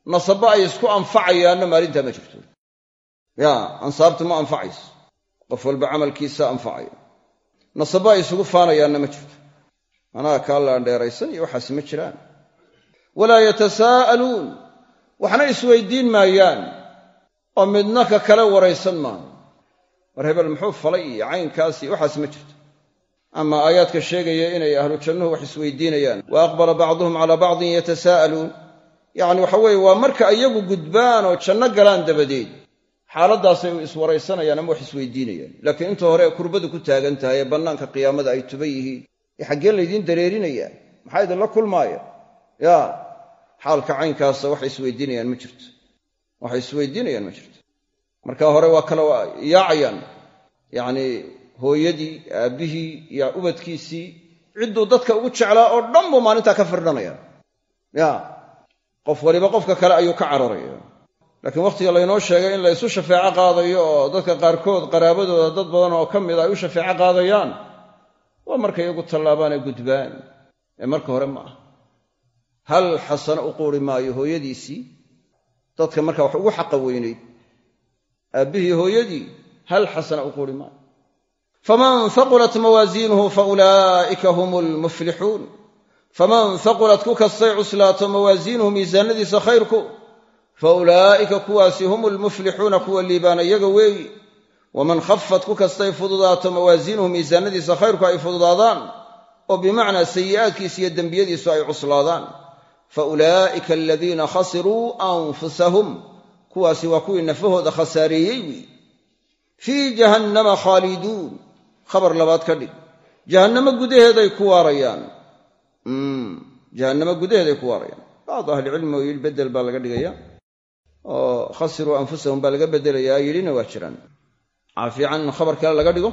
Nasaba ay isku anfacayaanna maalintaa ma jirto. Ya ansaabtu ma anfacayso. Qof walba camalkiisa anfacaya nasaba ay isugu faanayaanna ma jirto. Anaa kaa laandheeraysan iyo waxaas ma jiraan. Walaa yatasaa'aluun waxna isweydiin maayaan oo midna ka kale waraysan maayo war hebel muxuu falay iyo caynkaas iyo waxaas ma jirto. Ama aayaadka sheegaya inay ahlu jannuhu wax isweydiinayaan. Wa aqbala bacduhum calaa bacdin yatasaa'aluun yacni waxa weeye waa marka iyagu gudbaan oo janno galaan dabadeed. Xaaladdaasay iswaraysanayaan ama wax isweydiinayaan. Laakiin inta hore kurbadu ku taagan tahay ee bannaanka qiyaamada ay tuban yihiin. Ee xaggeen laydiin dareerinayaa. Maxaa idinla kulmaaya ya xaalka caynkaasa waxay isweydiinayaan ma jirto. Waxay isweydiinayaan ma jirto marka hore waa kala yaacayaan yacnii hooyadii aabbihii iyo ubadkiisii cidduu dadka ugu jeclaa oo dhan buu maalintaa ka firdhanaya. Ya qof waliba qofka kale ayuu ka cararaya. Laakiin wakhtiga laynoo sheegay in la ysu shafeeco qaadayo oo dadka qaarkood qaraabadooda dad badan oo ka mid a ay u shafeeco qaadayaan waa markay iyagu tallaabaan ee gudbaan. Ee marka hore ma aha. Hal xasano u quuri maayo hooyadiisii? Dadka marka wax ugu xaqa weynayd aabbihii hooyadii hal xasana u quuri maayo. Faman haqulat mawaasiinuhu faulaa'ika hum lmuflixuun faman haqulat ku kastay cuslaato mawaasiinuhu miisaanadiisa khayrku faulaa'ika kuwaasi hum lmuflixuuna kuwa liibaana iyaga weeyi waman khafat ku kastay fududaato mawaasiinuhu miisaanadiisa khayrku ay fududaadaan oo bimacnaa sayi'aadkiisa iyo dembiyadiisu ay cuslaadaan. Faulaa'ika aladiina khasiruu anfusahum kuwaasi waa kuwii nafahooda khasaareeyey wiy fii jahannama khaaliduun. Khabar labaad ka dhig. Jahannamo gudaheeday ku waarayaan. Jahannamo gudaheeday ku waarayaan. Bacdu ahlicilmi oo yidhi bedel baa laga dhigaya oo khasiruu anfusahum baa laga bedelayaa yidhina waa jiraan. Fiican in khabar kale laga dhigo?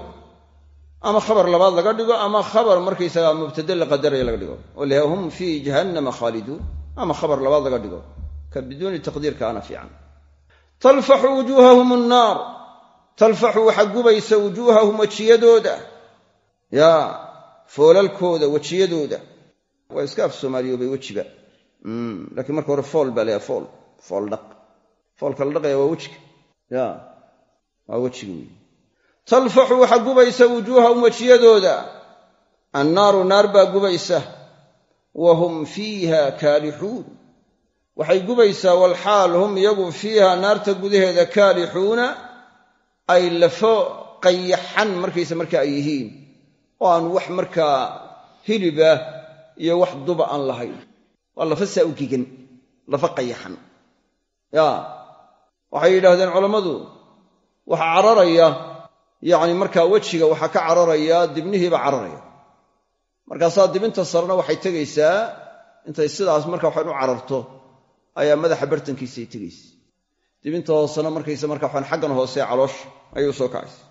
Ama khabar labaad laga dhigo ama khabar markaysaga mubtade la qadaraya laga dhigo? Oo hum fii jahannama khaaliduun. Ama khabar labaad laga dhigo? Ka biduuni taqdiirka ana fiican talfaxu wujuuhahum annaar talfaxu waxaa gubaysa wujuuhahum wejiyadooda yaa foolalkooda wejiyadooda waa iska af soomaaliyoobay wejiba laakiin marka hore fool baa leeyahay fool fool dhaq. Foolka la dhaqaya waa wejiga. Ya waa wejiga wey talfaxu waxaa gubaysa wujuuhahum wejiyadooda annaaru naar baa gubaysa. Wa hum fiiha kaalixuun waxay gubaysaa walxaal hum iyagu fiiha naarta gudaheeda kaalixuuna ay lafo qayaxan markaysa marka ay yihiin. Oo aan wax markaa hiliba iyo wax duba aan lahayn. Waa lafa saa u gigan lafa qayaxan ya waxay yidhaahdeen culammadu waxaa cararaya yacni markaa wejiga waxaa ka cararaya dibnihiiba cararaya. Markaasaa dibinta sarena waxay tegaysaa intay sidaas marka waxaan u cararto ayaa madaxa bartankiisay tegaysa dibinta hoosena markaysa marka waxaan xaggan hoose caloosha ayay u soo kacaysa.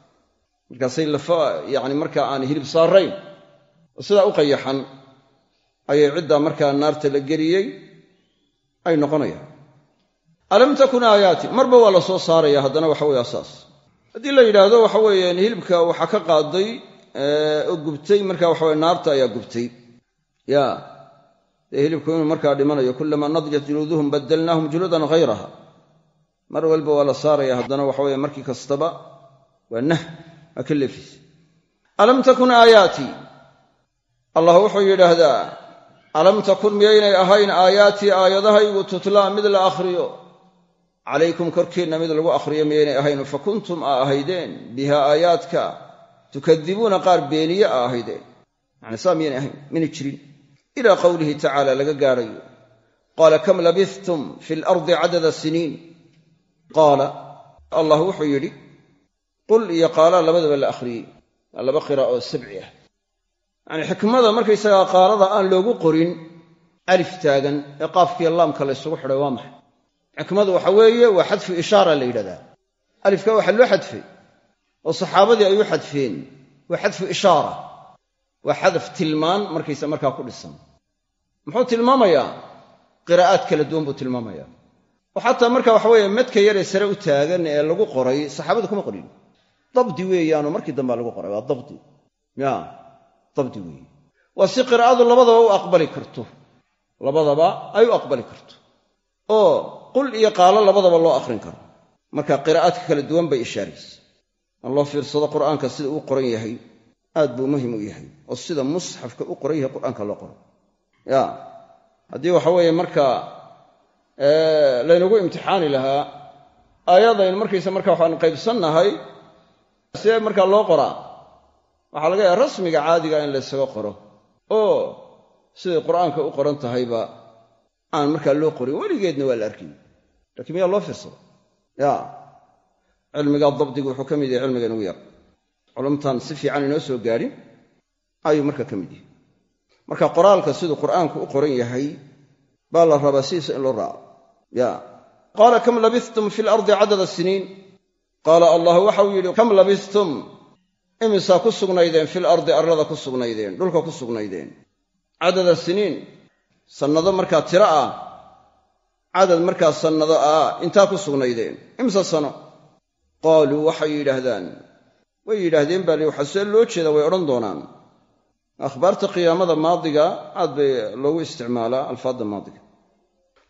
Markaasay lafa yacni markaa aan hilib saarayn oo sidaa u qayaxan ayay ciddaa markaa naarta la geliyey ay noqonayaan. Alam takun aayaati marba waa la soo saaraya haddana waxa weye asaas. Haddii la yidhaahdo waxa weeyaan hilibka waxaa ka qaaday oo gubtay marka waxaweye naarta ayaa gubtay. Ya dee hilibku inuu markaa dhimanayo kulamaa nadjat juluuduhum badalnaahum juluudan hayraha mar walba waa la saaraya haddana waxaweye markii kastaba waa nah leefis alam takun aayaatii allah wuxuu yidhaahdaa alam takun miyaynay ahayn aayaatii aayadahaygu tutlaa mid la akhriyo? Calaykum korkiinna mid lagu akhriyo miyaynay ahayn fa kuntum aa ahaydeen biha aayaadka. Tukadibuuna qaar beeniye aa ahaydeen. Yani saa miyaynay ahayn mina jirin ilaa qowlihi tacaala laga gaadhayo qaala kam labithtum fi lardi cadada siniin? Qaala allah wuxuu yidhi qul iyo qaala labadaba la akhriyey. Waa laba qiraa'oo sabci ah. Yacanii xikmada markaysagaa qaalada aan loogu qorin alif taagan ee qaafkiiyo laamka la ysugu xidhay waa maxay? Xikmadu waxa weeye waa xadfu ishaara la yidhahdaa. Alifka waxaa loo xadfay oo saxaabadii ay u xadfeen waa xadfu ishaara. Waa xadaf tilmaan markaysa markaa ku dhisan muxuu tilmaamayaa qiraa'aad kala duwan buu tilmaamayaa oo xataa marka waxa weeye medka yaree sare u taagan ee lagu qoray saxaabadu kuma qorin. Dabdi weeyaanoo markii dambea lagu qoray waa dabdi. Ya dabdi weeye. Waa si qiraa'adu labadaba u aqbali karto. Labadaba ay u aqbali karto. Oo qul iyo qaalo labadaba loo akhrin karo. Marka qiraa'aadka kala duwan bay ishaaraysa. In loo fiirsado qur'aanka sida uu qoran yahay? Aad buu muhiim u yahay. Oo sida musxafka u qoran yahay qur'aanka loo qoro ya. Haddii waxa weeye marka laynagu imtixaani lahaa aayadaynu markaysa marka waxaanu qaybsannahay sidee markaa loo qoraa waxaa laga yaaba rasmiga caadiga in laysaga qoro. Oo siday qur'aanka u qoran tahayba aan markaa loo qorin weligeedna waa la arkay lakiin miyaa loo fiirsada ya. Cilmiga dabdigu wuxuu ka mid yahay cilmiga inugu yar. Culumtan si fiican inoo soo gaadhin ayuu marka ka mid yahay marka qoraalka siduu qur'aanku u qoran yahay baa la rabaa sidiisa in loo raaco. Ya. Qaala kam labistum fi lardi cadada siniin qaala allah waxau yidhi kam labistum imisaa ku sugnaydeen fil ardi arlada ku sugnaydeen dhulka ku sugnaydeen. Cadada siniin sannado markaa tiro ah. Cadad markaa sannado ah intaa ku sugnaydeen. Imsa sano? Qaaluu waxay yidhaahdaan. Way yidhaahdeen baa li waxaa loo jeeda way odhan doonaan akhbaarta qiyaamada maadiga aad bay loogu isticmaalaa alfaadda maadiga.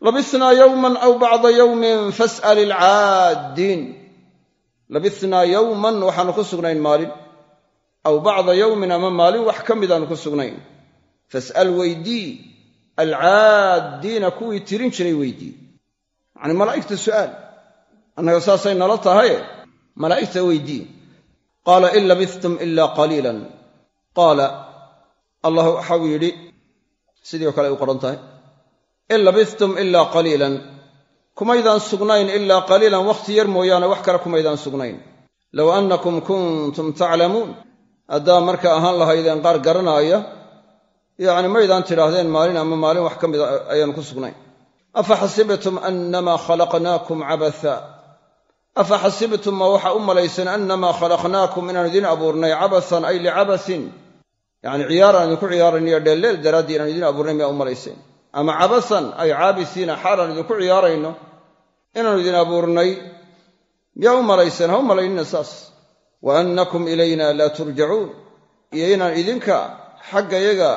Labisnaa yowman aw bacda yowmin fas'al ilcaaddiin labisnaa yowman waxaanu ku sugnayn maalin. Aw bacda yowmin ama maalin wax ka midaanu ku sugnayn. Fas'al weydii. Alcaaddiina kuwii tirin jiray weydii. Yacanii malaa'igta su'aal. Annaga saasay nala tahaye malaa'igta weydii. Qaala in labistum ilaa qaliilan. Qaala allah waxau yidhi sidii o kale ay u qoran tahay in labistum ilaa qaliilan. Kumaydaan sugnayn ilaa qaliilan wakhti yar mooyaane wax kale kumaydaan sugnayn. Low annakum kuntum taclamuun haddaa marka ahaan lahaydeen qaar garanaaya yacni maydaan tidhaahdeen maalin ama maalin wax ka mida ayaanu ku sugnayn. Afa xasibtum annamaa khalaqnaakum cabatha? Afa ma waxaa u malayseen annamaa khalaqnaakum inaan idin abuurnay cabathan ay licabathin yacni ciyaar aan idinku ciyaarayniyo dheelleel daraaddii inaan idin abuurnay miyaa u ama cabathan ay caabisiina xaalaan idinku ciyaarayno inaanu idin abuurnay miyaa u malayseen? Ha u malaynina saas. Wa annakum ilayna laa turjacuun iyo inaan idinka xaggayaga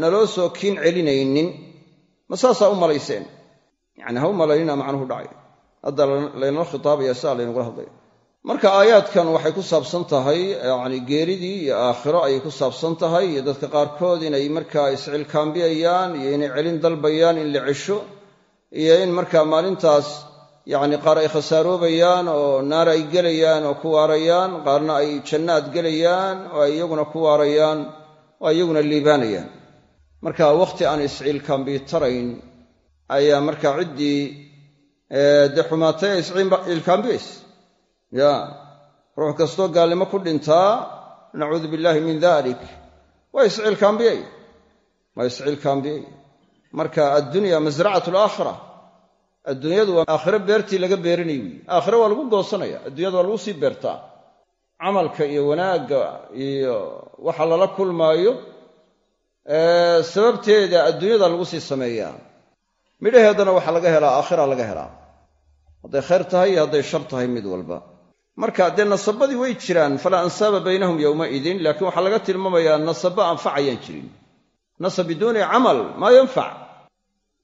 naloo soo kiin celinaynin ma saasaa u malayseen. Yacni ha u malaynina macnuhu dhacay. Hadda laynala khitaabaya sidaa laynugula hadlaya marka aayaadkan waxay ku saabsan tahay yacni geeridii iyo aakhiro ayay ku saabsan tahay iyo dadka qaarkood inay markaa iscilkaambiyayaan iyo inay celin dalbayaan in la cesho iyo in markaa maalintaas yacni qaar ay khasaaroobayaan oo naar ay gelayaan oo ku waarayaan qaarna ay jannaad gelayaan oo ay iyaguna ku waarayaan oo ay iyaguna liibaanayaan. Marka wakhti aan isciilkaambitarayn ayaa markaa ciddii dee xumaatay ay isciilkaambiyays ya ruux kastoo gaalnimo ku dhintaa nacuudu billaahi min dalik. Waa isciilkaambiyay waa isciilkaambiyay marka addunya masracatu alaakhira adduunyadu waa aakhiro beertii laga beerinay wiy aakhire waa lagu goosanaya. Adduunyada waa lagu sii beertaa. Camalka iyo wanaagga iyo waxa lala kulmaayo sababteeda adduunyada lagu sii sameeyaa midhaheedana waxaa laga helaa aakhira laga helaa. Hadday khayr tahay iyo hadday shar tahay mid walba marka dee nasabadii way jiraan falaa ansaaba baynahum yowmaidin laakiin waxaa laga tilmaamayaa nasabo anfacayaan jirin. Nasab biduuni camal maa yanfac.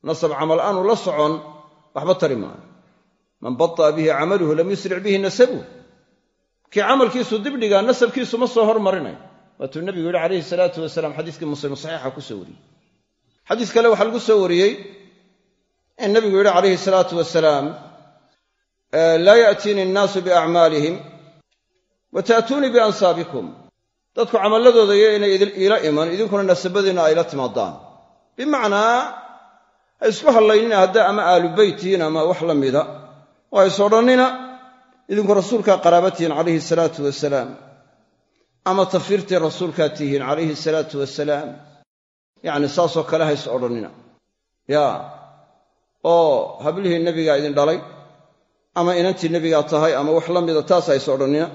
Nasab camal aanu la socon waxba tari maayo. Man baطa'a bihi camaluhu lam yusric bihi nasabuh kii camalkiisu dibdhigaa nasabkiisu ma soo hormarinay waatuu nebigu yihi calayhi salaatu wasalaam xadiiskii muslim saxiixa ku soo wariyey. Xadiis kale waxaa lagu soo wariyey in nebigu yidhi calayhi salaatu wasalaam laa ya'tiini annaasu biacmaalihim wa ta'tuunii biansaabikum. Dadku camalladooda iyo inay iila iman idinkuna nasabadiinna ayla timaadaan. Bimacnaa ha isku hallaynina haddaa ama aalu beytihiin ama wax la mida. Oo ha is odhannina idinku rasuulkaa qaraaba tihiin calayhi salaatu wasalaam. Ama tafiirtii rasuulkaa tihiin calayhi salaatu wasalaam. Yacni saasoo kale ha is odhannina. Ya oo hablihii nebigaa idin dhalay ama inantii nebigaa tahay ama wax la mida taas ha is odhannina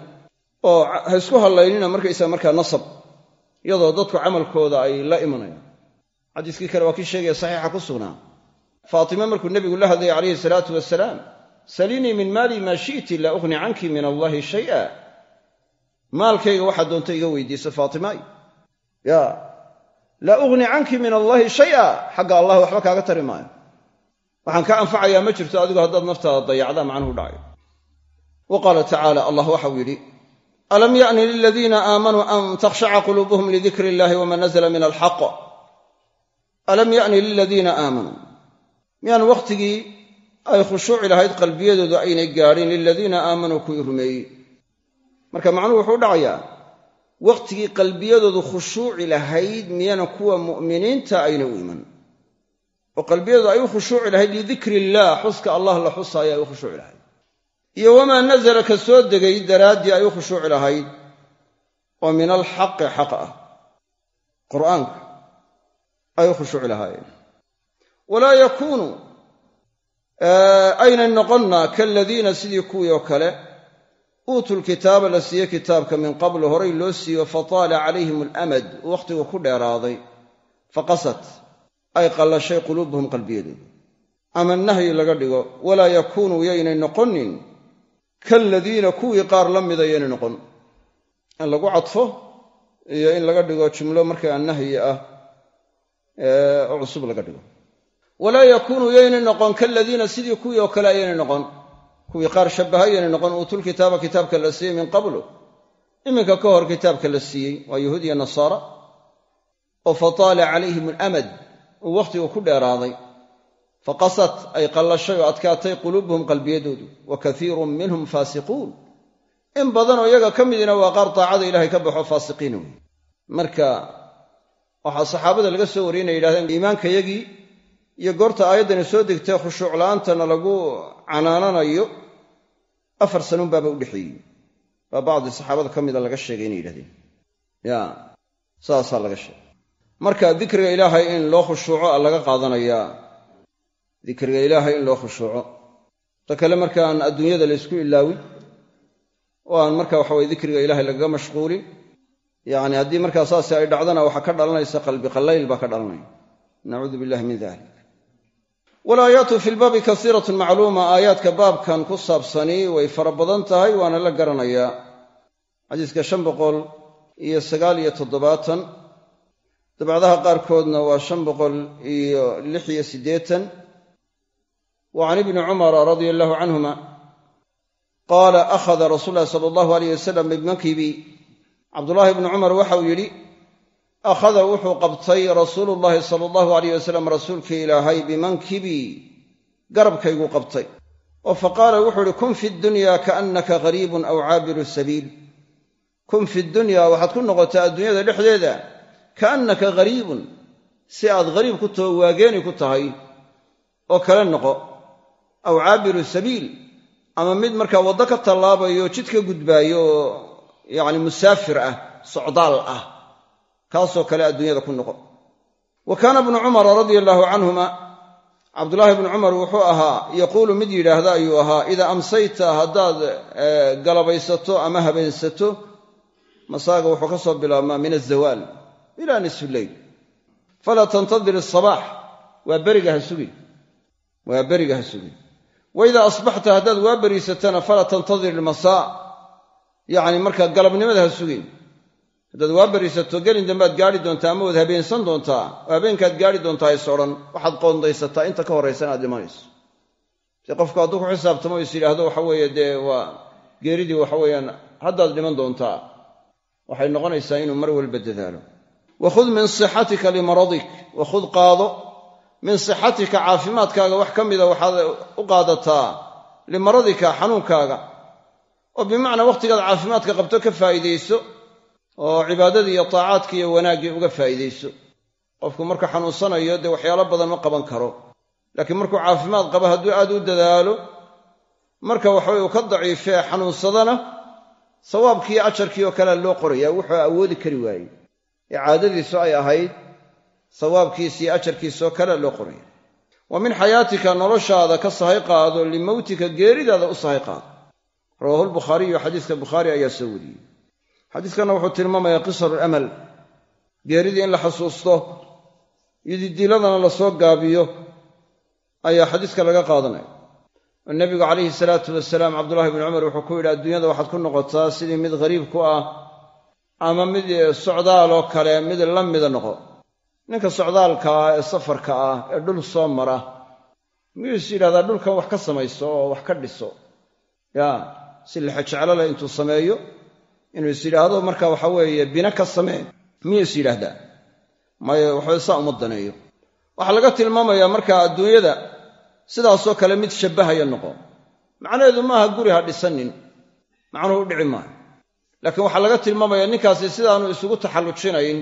oo ha isku hallaynina markaysaga markaa nasab iyadoo dadku camalkooda ay la imanayaan. Xadiiskii kale waa kii sheegaya saxiixa ku sugnaa. Faatime markuu nebigu la hadlayay calayhi salaatu wasalaam saliinii min maali maa shi'ti laa ughni canki min allaahi shay'a maalkayga waxaad doonta iga weydiiso faatimaay ya laa ughni canki min allaahi shay'a xagga allah waxba kaaga tari maayo waxaan ka anfacayaa ma jirto adigu haddaad naftaada dayacdaa macnuhu dhacayo wa qaala tacaala allah waxau yidhi alam ya'ni liladiina aamanuu an takhshaca quluubuhum lidikri illahi wama nazla min alxaq alam ya'ni liladiina aamanuu miyaan wakhtigii ay khushuuci lahayd qalbiyadoodu aynay gaadhin liladiina aamanuu kuwii rumeeyey marka macnuhu wuxuu dhacayaa wakhtigii qalbiyadoodu khushuuci lahayd miyana kuwa mu'miniinta ayna u iman oo qalbiyadoodu ay u khushuuci lahayd lidikri illaah xuska allah la xusaayo ay u khushuuci lahayd. Iyo wamaa nazala ka soo degay daraaddii ay u khushuuci lahayd oo min alxaqi xaq ah qur'aanka ay u khushuuci lahaayeen walaa yakuunu aynay noqonna kaaladiina sidii kuwii oo kale uutuu lkitaaba la siiye kitaabka min qablu horay loo siiyo fataala calayhim alamad wakhtigu ku dheeraaday faqasat ay qallashay quluubuhum qalbiyadooda ama nahyi laga dhigo walaa yakuunuu yaynay noqonin kaaladiina kuwii qaar la mida yaynay noqon. In lagu cadfo iyo in laga dhigo jumlo markaa nahyi ah oo cusub laga dhigo. Walaa yakuunuu yaynay noqon kaaladiina sidii kuwii oo kale ayaynay noqon. Kuwii qaar shabbaha yaynay noqon uutul kitaaba kitaabka la siiyey min qablu. Iminka ka hor kitaabka la siiyey waa yahuud iyo nasaara oo fataala calayhim alamad uu wakhtigu ku dheeraaday. Faqasat ay qallashay oo adkaatay quluubuhum qalbiyadoodu wa kaiirun minhum faasiquun. In badanoo iyaga ka midina waa qaar daacada ilaahay ka baxo faasiqiina wey marka waxaa saxaabada laga soo wariyay inay yidhahdeen iimaankayagii iyo goorta aayaddani soo degtay khushuuc la'aantana lagu canaananayo afar sanuun baaba dhexeeyey. Baa bacdi saxaabada ka mida laga sheegay inay yidhahdeen ya saasaa laga sheegay marka dikriga ilaahay in loo khushuuco a laga qaadanayaa dikriga ilaahay in loo khushuuco. Ta kale markaan adduunyada laysku ilaawin oo aan marka waxaweye dikriga ilaahay lagaga mashquulin yacni haddii markaa saasi ay dhacdana waxaa ka dhalanaysa qalbi qallayl baa ka dhalanaya. Nacuudu billahi min dalik walaayaatu fi lbaabi kasiiratun macluuma aayaadka baabkan ku saabsani way fara badan tahay waana la garanayaa xadiiska shan boqol iyo sagaal iyo toddobaatan dabcdaha qaarkoodna waa shan boqol iyo lix iyo siddeetan. Wa can ibni cumara radia allahu canhuma qaala akhada rasuul llahi sala allahu aleyh wasalam bimankibi cabdullaahi bni cumar waxauu yidhi akhada wuxuu qabtay rasuulu llaahi sala allahu aleyh wasalam rasuulkii ilaahay bimankibii garabkayguu qabtay. Oo fa qaala wuxuu ihi kun fi dunya kaannaka gariibun aw caabiru sabiil. Kun fi dunya waxaad ku noqotaa adduunyada dhexdeeda kaannaka gariibun si aad gariib ku taho waageeni ku tahay oo kale noqo. Aw caabiru sabiil ama mid markaa waddo ka tallaabayo jid ka gudbaayo oo yacni musaafir ah socdaal ah kaasoo kale adduunyada ku noqo. Wa kaana bnu cumara radia allaahu canhuma cabdullaahi bnu cumar wuxuu ahaa yaquulu mid yidhaahda ayuu ahaa idaa amsayta haddaad galabaysato ama habeensato masaaga wuxuu ka soo bilaabmaa min azawaal ilaa nisfi leyl falaa tantadir asabaax waa beriga ha sugin. Waa beriga ha sugin. Wa idaa asbaxta haddaad waa beriisatana falaa tantadir ilmasaa yacni markaa galabnimada ha sugin. Haddaad waa beriisato gelin dambaad gaari doontaa ama waad habeensan doontaa oo habeenkaad gaari doontaa is odhan waxaad qoondaysataa inta ka horraysa inaad dhimanayso. Si qofku hadduu ku xisaabtamo is yidhaahdo waxa weeye dee waa geeridii waxa weeyaan haddaad dhiman doontaa waxay noqonaysaa inuu mar walba dadaalo wakhud min sixatika limaradik wakhud qaado. Min sixatika caafimaadkaaga wax ka mida waxaad u qaadataa limaradika xanuunkaaga. Oo bimacnaa wakhtigaad caafimaadka qabto ka faa'iidayso oo cibaadadii iyo taacaadkii iyo wanaaggii uga faa'iidayso qofku marka xanuunsanayo dee waxyaalo badan ma qaban karo. Laakiin markuu caafimaad qabo hadduu aad u dadaalo marka waxaweye uu ka daciifee xanuunsadana sawaabkiiyo ajarkii oo kalea loo qoraya wuxuu awoodi kari waayey ee caadadiisu ay ahayd sawaabkiisiyo ajarkiisoo kale loo qoraya. Wa min xayaatika noloshaada ka sahay qaado limowtika geeridaada u sahay qaado. Rawaahu lbukhaariyu xadiiska bukhaari ayaa soo wariyey. Xadiiskanna wuxuu tilmaamayaa qisaru amal geeridii in la xasuusto ididiiladana la soo gaabiyo ayaa xadiiska laga qaadanaya. Oo nebigu calayhi salaatu wasalaam cabdullahi bni cumar wuxuu ku yidhi adduunyada waxaad ku noqotaa sidii mid ghariib ku ah ama mid socdaaloo kale mid la mida noqo. Ninka socdaalka ah ee safarka ah ee dhul soo mara miyuu is yidhahdaa dhulkan wax ka samayso oo wax ka dhiso. Ya si lexejeclo leh intuu sameeyo inuu is yidhaahdo marka waxa weeye bina ka samee miyuu is yidhaahdaa. Maya waxba saa uma daneeyo. Waxaa laga tilmaamayaa marka adduunyada sidaasoo kale mid shabbahaya noqo. Macnaheedu maaha guri ha dhisanin macnuhu u dhici maayo laakiin waxaa laga tilmaamaya ninkaasi sidaanu isugu taxallujinayn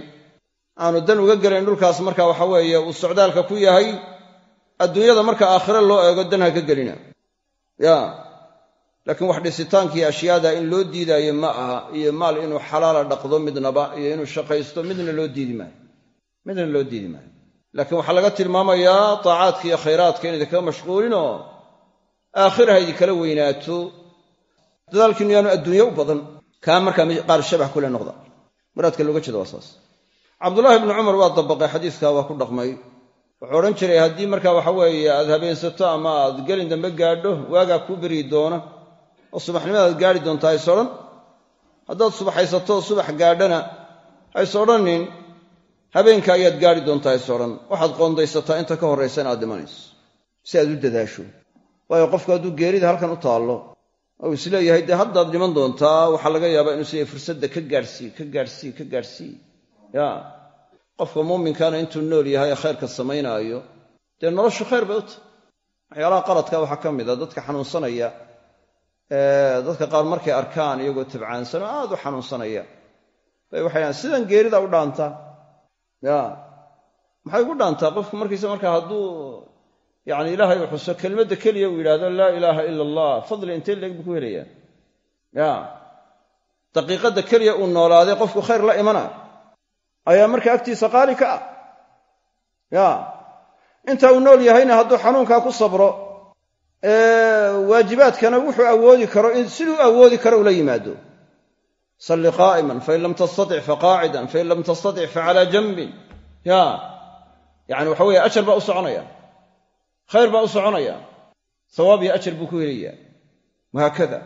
aanu dan uga gelayn dhulkaas marka waxa weeye uu socdaalka ku yahay adduunyada marka aakhire loo eego dan ha ka gelina. Ya laakiin wax dhisitaankii ashyaada in loo diidaayo ma aha iyo maal inuu xalaala dhaqdo midnaba iyo inuu shaqaysto midna loo diidi maayo. Midna loo diidi maayo. Laakiin waxaa laga tilmaamayaa taacaadka iyo khayraadka in idinkaga mashquulinoo aakhira ha idinkala weynaato. Dadaalkiinu yaanu adduunye u badan kaa markaa qaar shabax kule noqda. Muraadka looga jeeda waa saas. Cabdullaahi bnu cumar waa dabaqay xadiiska waa ku dhaqmay. Wuxuu odhan jiray haddii marka waxa weeye aad habeensato ama aad gelin dambe gaadho waagaa kuu beryi doona. Oo subaxnimadaad gaadhi doontaa hays odhan. Haddaad subaxaysato subax gaadhana hays odhanin. Habeenka ayaad gaadhi doontaa hays odhan. Waxaad qoondaysataa inta ka horraysa in aad dhimanayso. Si aad u dadaasho. Waayo qofku hadduu geerida halkan u taallo ou is leeyahay dee haddaad dhiman doontaa waxaa laga yaabaa inuu siya fursadda ka gaadhsii ka gaadhsii ka gaadhsii ya. Qofka muuminkaana intuu nool yahay ee khayrka samaynaayo. Dee noloshu khayr bay u tahay. Waxyaalaha qaladka waxaa ka mid a dadka xanuunsanaya. Dadka qaar markay arkaan iyagoo tabcaansan oo aad u xanuunsanaya. Bay waxay sidan geerida u dhaantaa ya. Maxay ugu dhaantaa? Qofku markiisa markaa hadduu yacni ilaahay u xuso kelmadda keliya uu yidhahdo laa ilaaha ila allah. Fadli intee leeg buu ku helayaa. Ya. Daqiiqadda keliya uu noolaaday qofku khayr la imana. Ayaa markaa agtiisa qaali ka ah. Ya. Inta uu nool yahayna hadduu xanuunkaa ku sabro waajibaadkana wuxuu awoodi karo siduu awoodi karo ula yimaado. Salli qaa'iman fain lam tastatic faqaacidan fain lam tastatic facalaa janbin. Ya. Yani waxa weye ajar baa u soconaya khayr baa u soconaya. Sawaab iyo ajar buu ku helaya wahaakada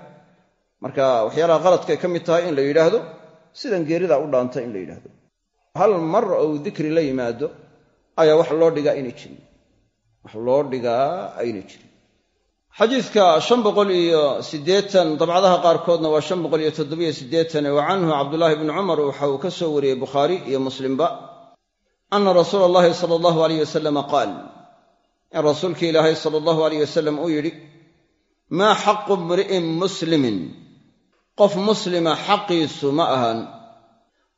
marka waxyaalaha qaladkay ka mid tahay in la yidhaahdo sidan geeridaa u dhaanta in la yidhaahdo. Hal mar ou dikri la yimaado ayaa wax loo dhigaa aynay jirin. Wax loo dhigaa aynay jirin. Xadiidka dabcadaha qaarkoodna waa wa canhu cabdullaahi bni cumar waxa uu ka soo wariyey bukhaari iyo muslimba ana rasuula allahi sala allahu alayh wasalama qaal in rasuulkii ilaahay sala allahu alayh wasalam uu yidhi maa xaqu imri'in muslimin. Qof muslima xaqiisu ma ahan.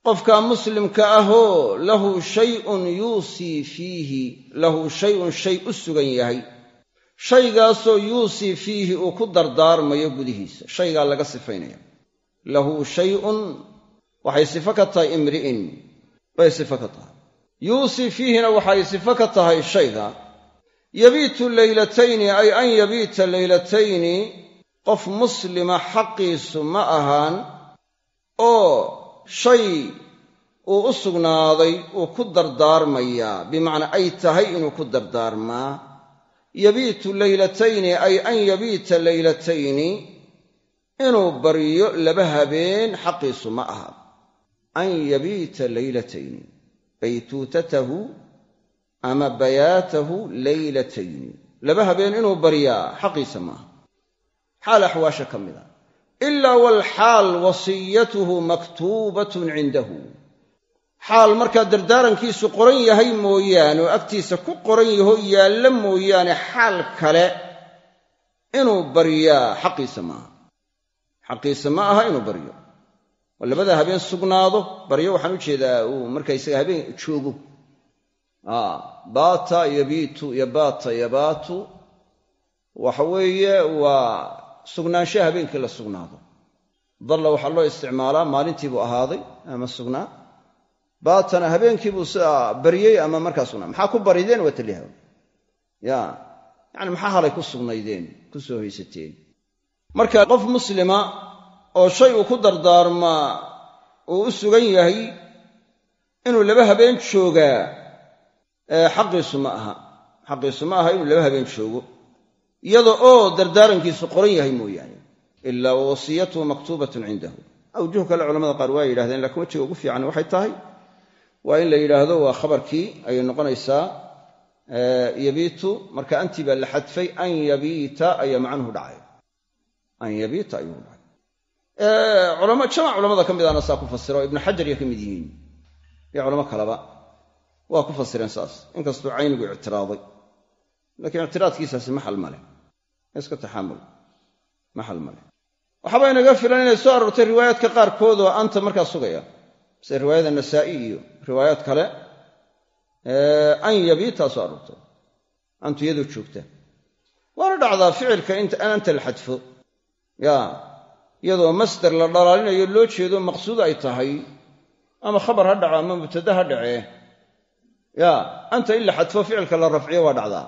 Qofkaa muslimka ahoo lahu shayun yuusii fiihi lahu shayun shay u sugan yahay. Shaygaasoo yuusii fiihi uu ku dardaarmayo gudihiisa shaygaa laga sifaynaya. Lahu shayun waxay sifo ka tahay imri'in bay sifo ka tahay. Yuusii fiihina waxay sifo ka tahay shayga yabiitu leylatayni ay an yabiita leylatayni qof muslima xaqiisu ma ahaan oo shay uu u sugnaaday uu ku dardaarmayaa bimacnaa ay tahay inuu ku dardaarmaa. Yabiitu leylatayni ay an yabiita leylatayni inuu baryo laba habeen xaqiisu ma aha an yabiita leylatayni baytuutatahu ama bayaatahu leylatayni laba habeen inuu baryaa xaqiisa maaha xaal axwaasha ka mid a. Ilaa walxaal wasiyatuhu maktuubatun cindahu. Xaal markaa dardaarankiisu qoran yahay mooyaane oo agtiisa ku qoran yaho yaallo mooyaane xaal kale inuu baryaa xaqiisa maaha xaqiisa ma aha inuu baryo oo labada habeen sugnaado baryo waxaan u jeedaa uu markaysaga habeen joogo baata yabiitu yabaata yabaatu waxa weeye waa sugnaanshaha habeenkii la sugnaado. Dalla waxaa loo isticmaalaa maalintiibuu ahaaday ama sugnaa. Baatana habeenkiibuu sidaa baryey ama markaa sugnaa. Maxaa ku barideen waa taliha ya yani maxaa halay ku sugnaydeen ku soo haysateen marka qof muslima oo shay uu ku dardaarmaa uu u sugan yahay inuu laba habeen joogaa xaqiisu ma aha. Xaqiisu ma aha inuu laba habeen joogo. Iyada oo dardaarankiisu qoran yahay mooyaane. Ilaa wa wasiyatuhu maktuubatun cindahu. Awjuh kale culamada qaar waa yidhahdeen lakiin wejiga ugu fiican waxay tahay waa in la yidhaahdo waa khabarkii ayay noqonaysaa yabiitu marka antii baa la xadfay an yabiita ayaa macnuhu dhacay. An yabiita ayuu dhacay. Culama jamac culamada ka midana saa ku fasira oo ibnu xajar iyo ka mid yihiin. Iyo culamo kaleba waa ku fasireen saas. Inkastuu caynigu ictiraaday. Laakiin ictiraadkiisaasi maxal maleh iska taxaamul. Maxal maleh waxaaba inaga filan inay soo aroortay riwaayaadka qaarkood oo anta markaa sugaya. Sida riwaayada nasaa'i iyo riwaayaad kale an yabiitaa soo aroortay. Antu iyadoo joogta. Waana dhacdaa ficilka in anta la xadfo. Ya iyadoo masder la dhalaalinayo loo jeedo maqsuud ay tahay ama khabar ha dhaco ama mubtada ha dhacee ya anta in la xadfo ficilka la rafciyo waa dhacdaa.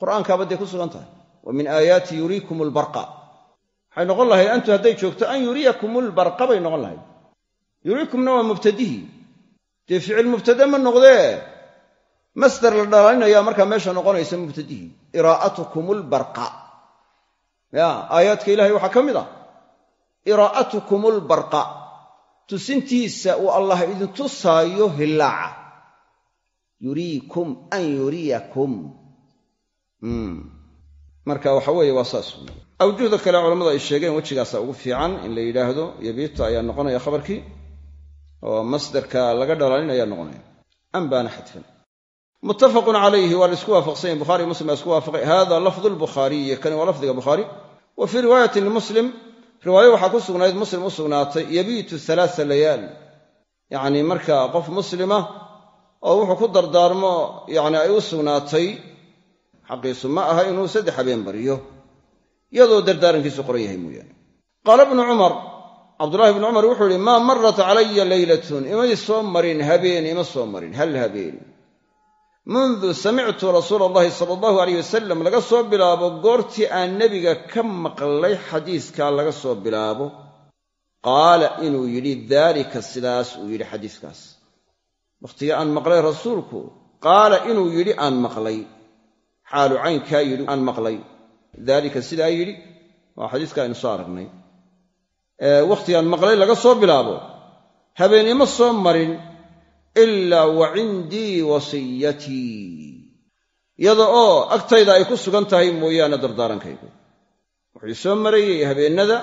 Qur'aankaaba dee ku sugan tahay. Wa min aayaati yuriikum albarqa waxay noqon lahayd antu hadday joogto an yuriyakum lbarqa bay noqon lahayd. Yuriikumna waa mubtadihii dee ficil mubtade ma noqdee? Masder la dhalaalinaya markaa meesha noqonaysa mubtadihii iraa'atukum lbarqa ya aayaadka ilahay waxaa ka mid a iraa'atukum lbarqa tusintiisa uu allah idin tusaayo hillaaca yuriikum an yuriyakum. Marka waxa weeye waa saas. Awjuhda kale culammadu ay sheegeen wejigaasa ugu fiican in la yidhaahdo yabiita ayaa noqonaya khabarkii oo masdarka laga dhalaalinaya noqonaya. An baana xadfan muttafaqun calayhi waa la waafaqsanya bukhari muslim baa isku waafaqay. Hada lafdu lbukhaariyi kani waa lafdiga bukhaari wa fii riwaayatin limuslim riwaayo waxaa ku sugnayd muslim u sugnaatay yabiitu alaaa layaal. Yacni marka qof muslima oo wuxuu ku dardaarmo yani ay u sugnaatay xaqiisu ma aha inuu saddex habeen baryo iyadoo dardaarankiisu qoran yahay mooyaane. Qaala bnu cumar cabdullahi bnu cumar wuxuu yihi maa marat calaya leylatun imay soo marin habeen ima soo marin hal habeen. Mundu samictu rasuula allahi sala allahu aleyh wasalam laga soo bilaabo goortii aan nebiga ka maqlay xadiiskaa laga soo bilaabo. Qaala inuu yidhi daalika sidaas uu yidhi xadiiskaas wakhtiga aan maqlay rasuulku qaala inuu yidhi aan maqlay. Xaalu caynkaa yidhi aan maqlay. Daalika sidaa yidhi waa xadiiska aynu soo aragnay. Wakhtigaan maqlay laga soo bilaabo habeen ima soo marin ilaa wa cindii wasiyatii. Iyada oo agtayda ay ku sugan tahay mooyaane dardaarankaygu. Wuxuu soo marayey habeennada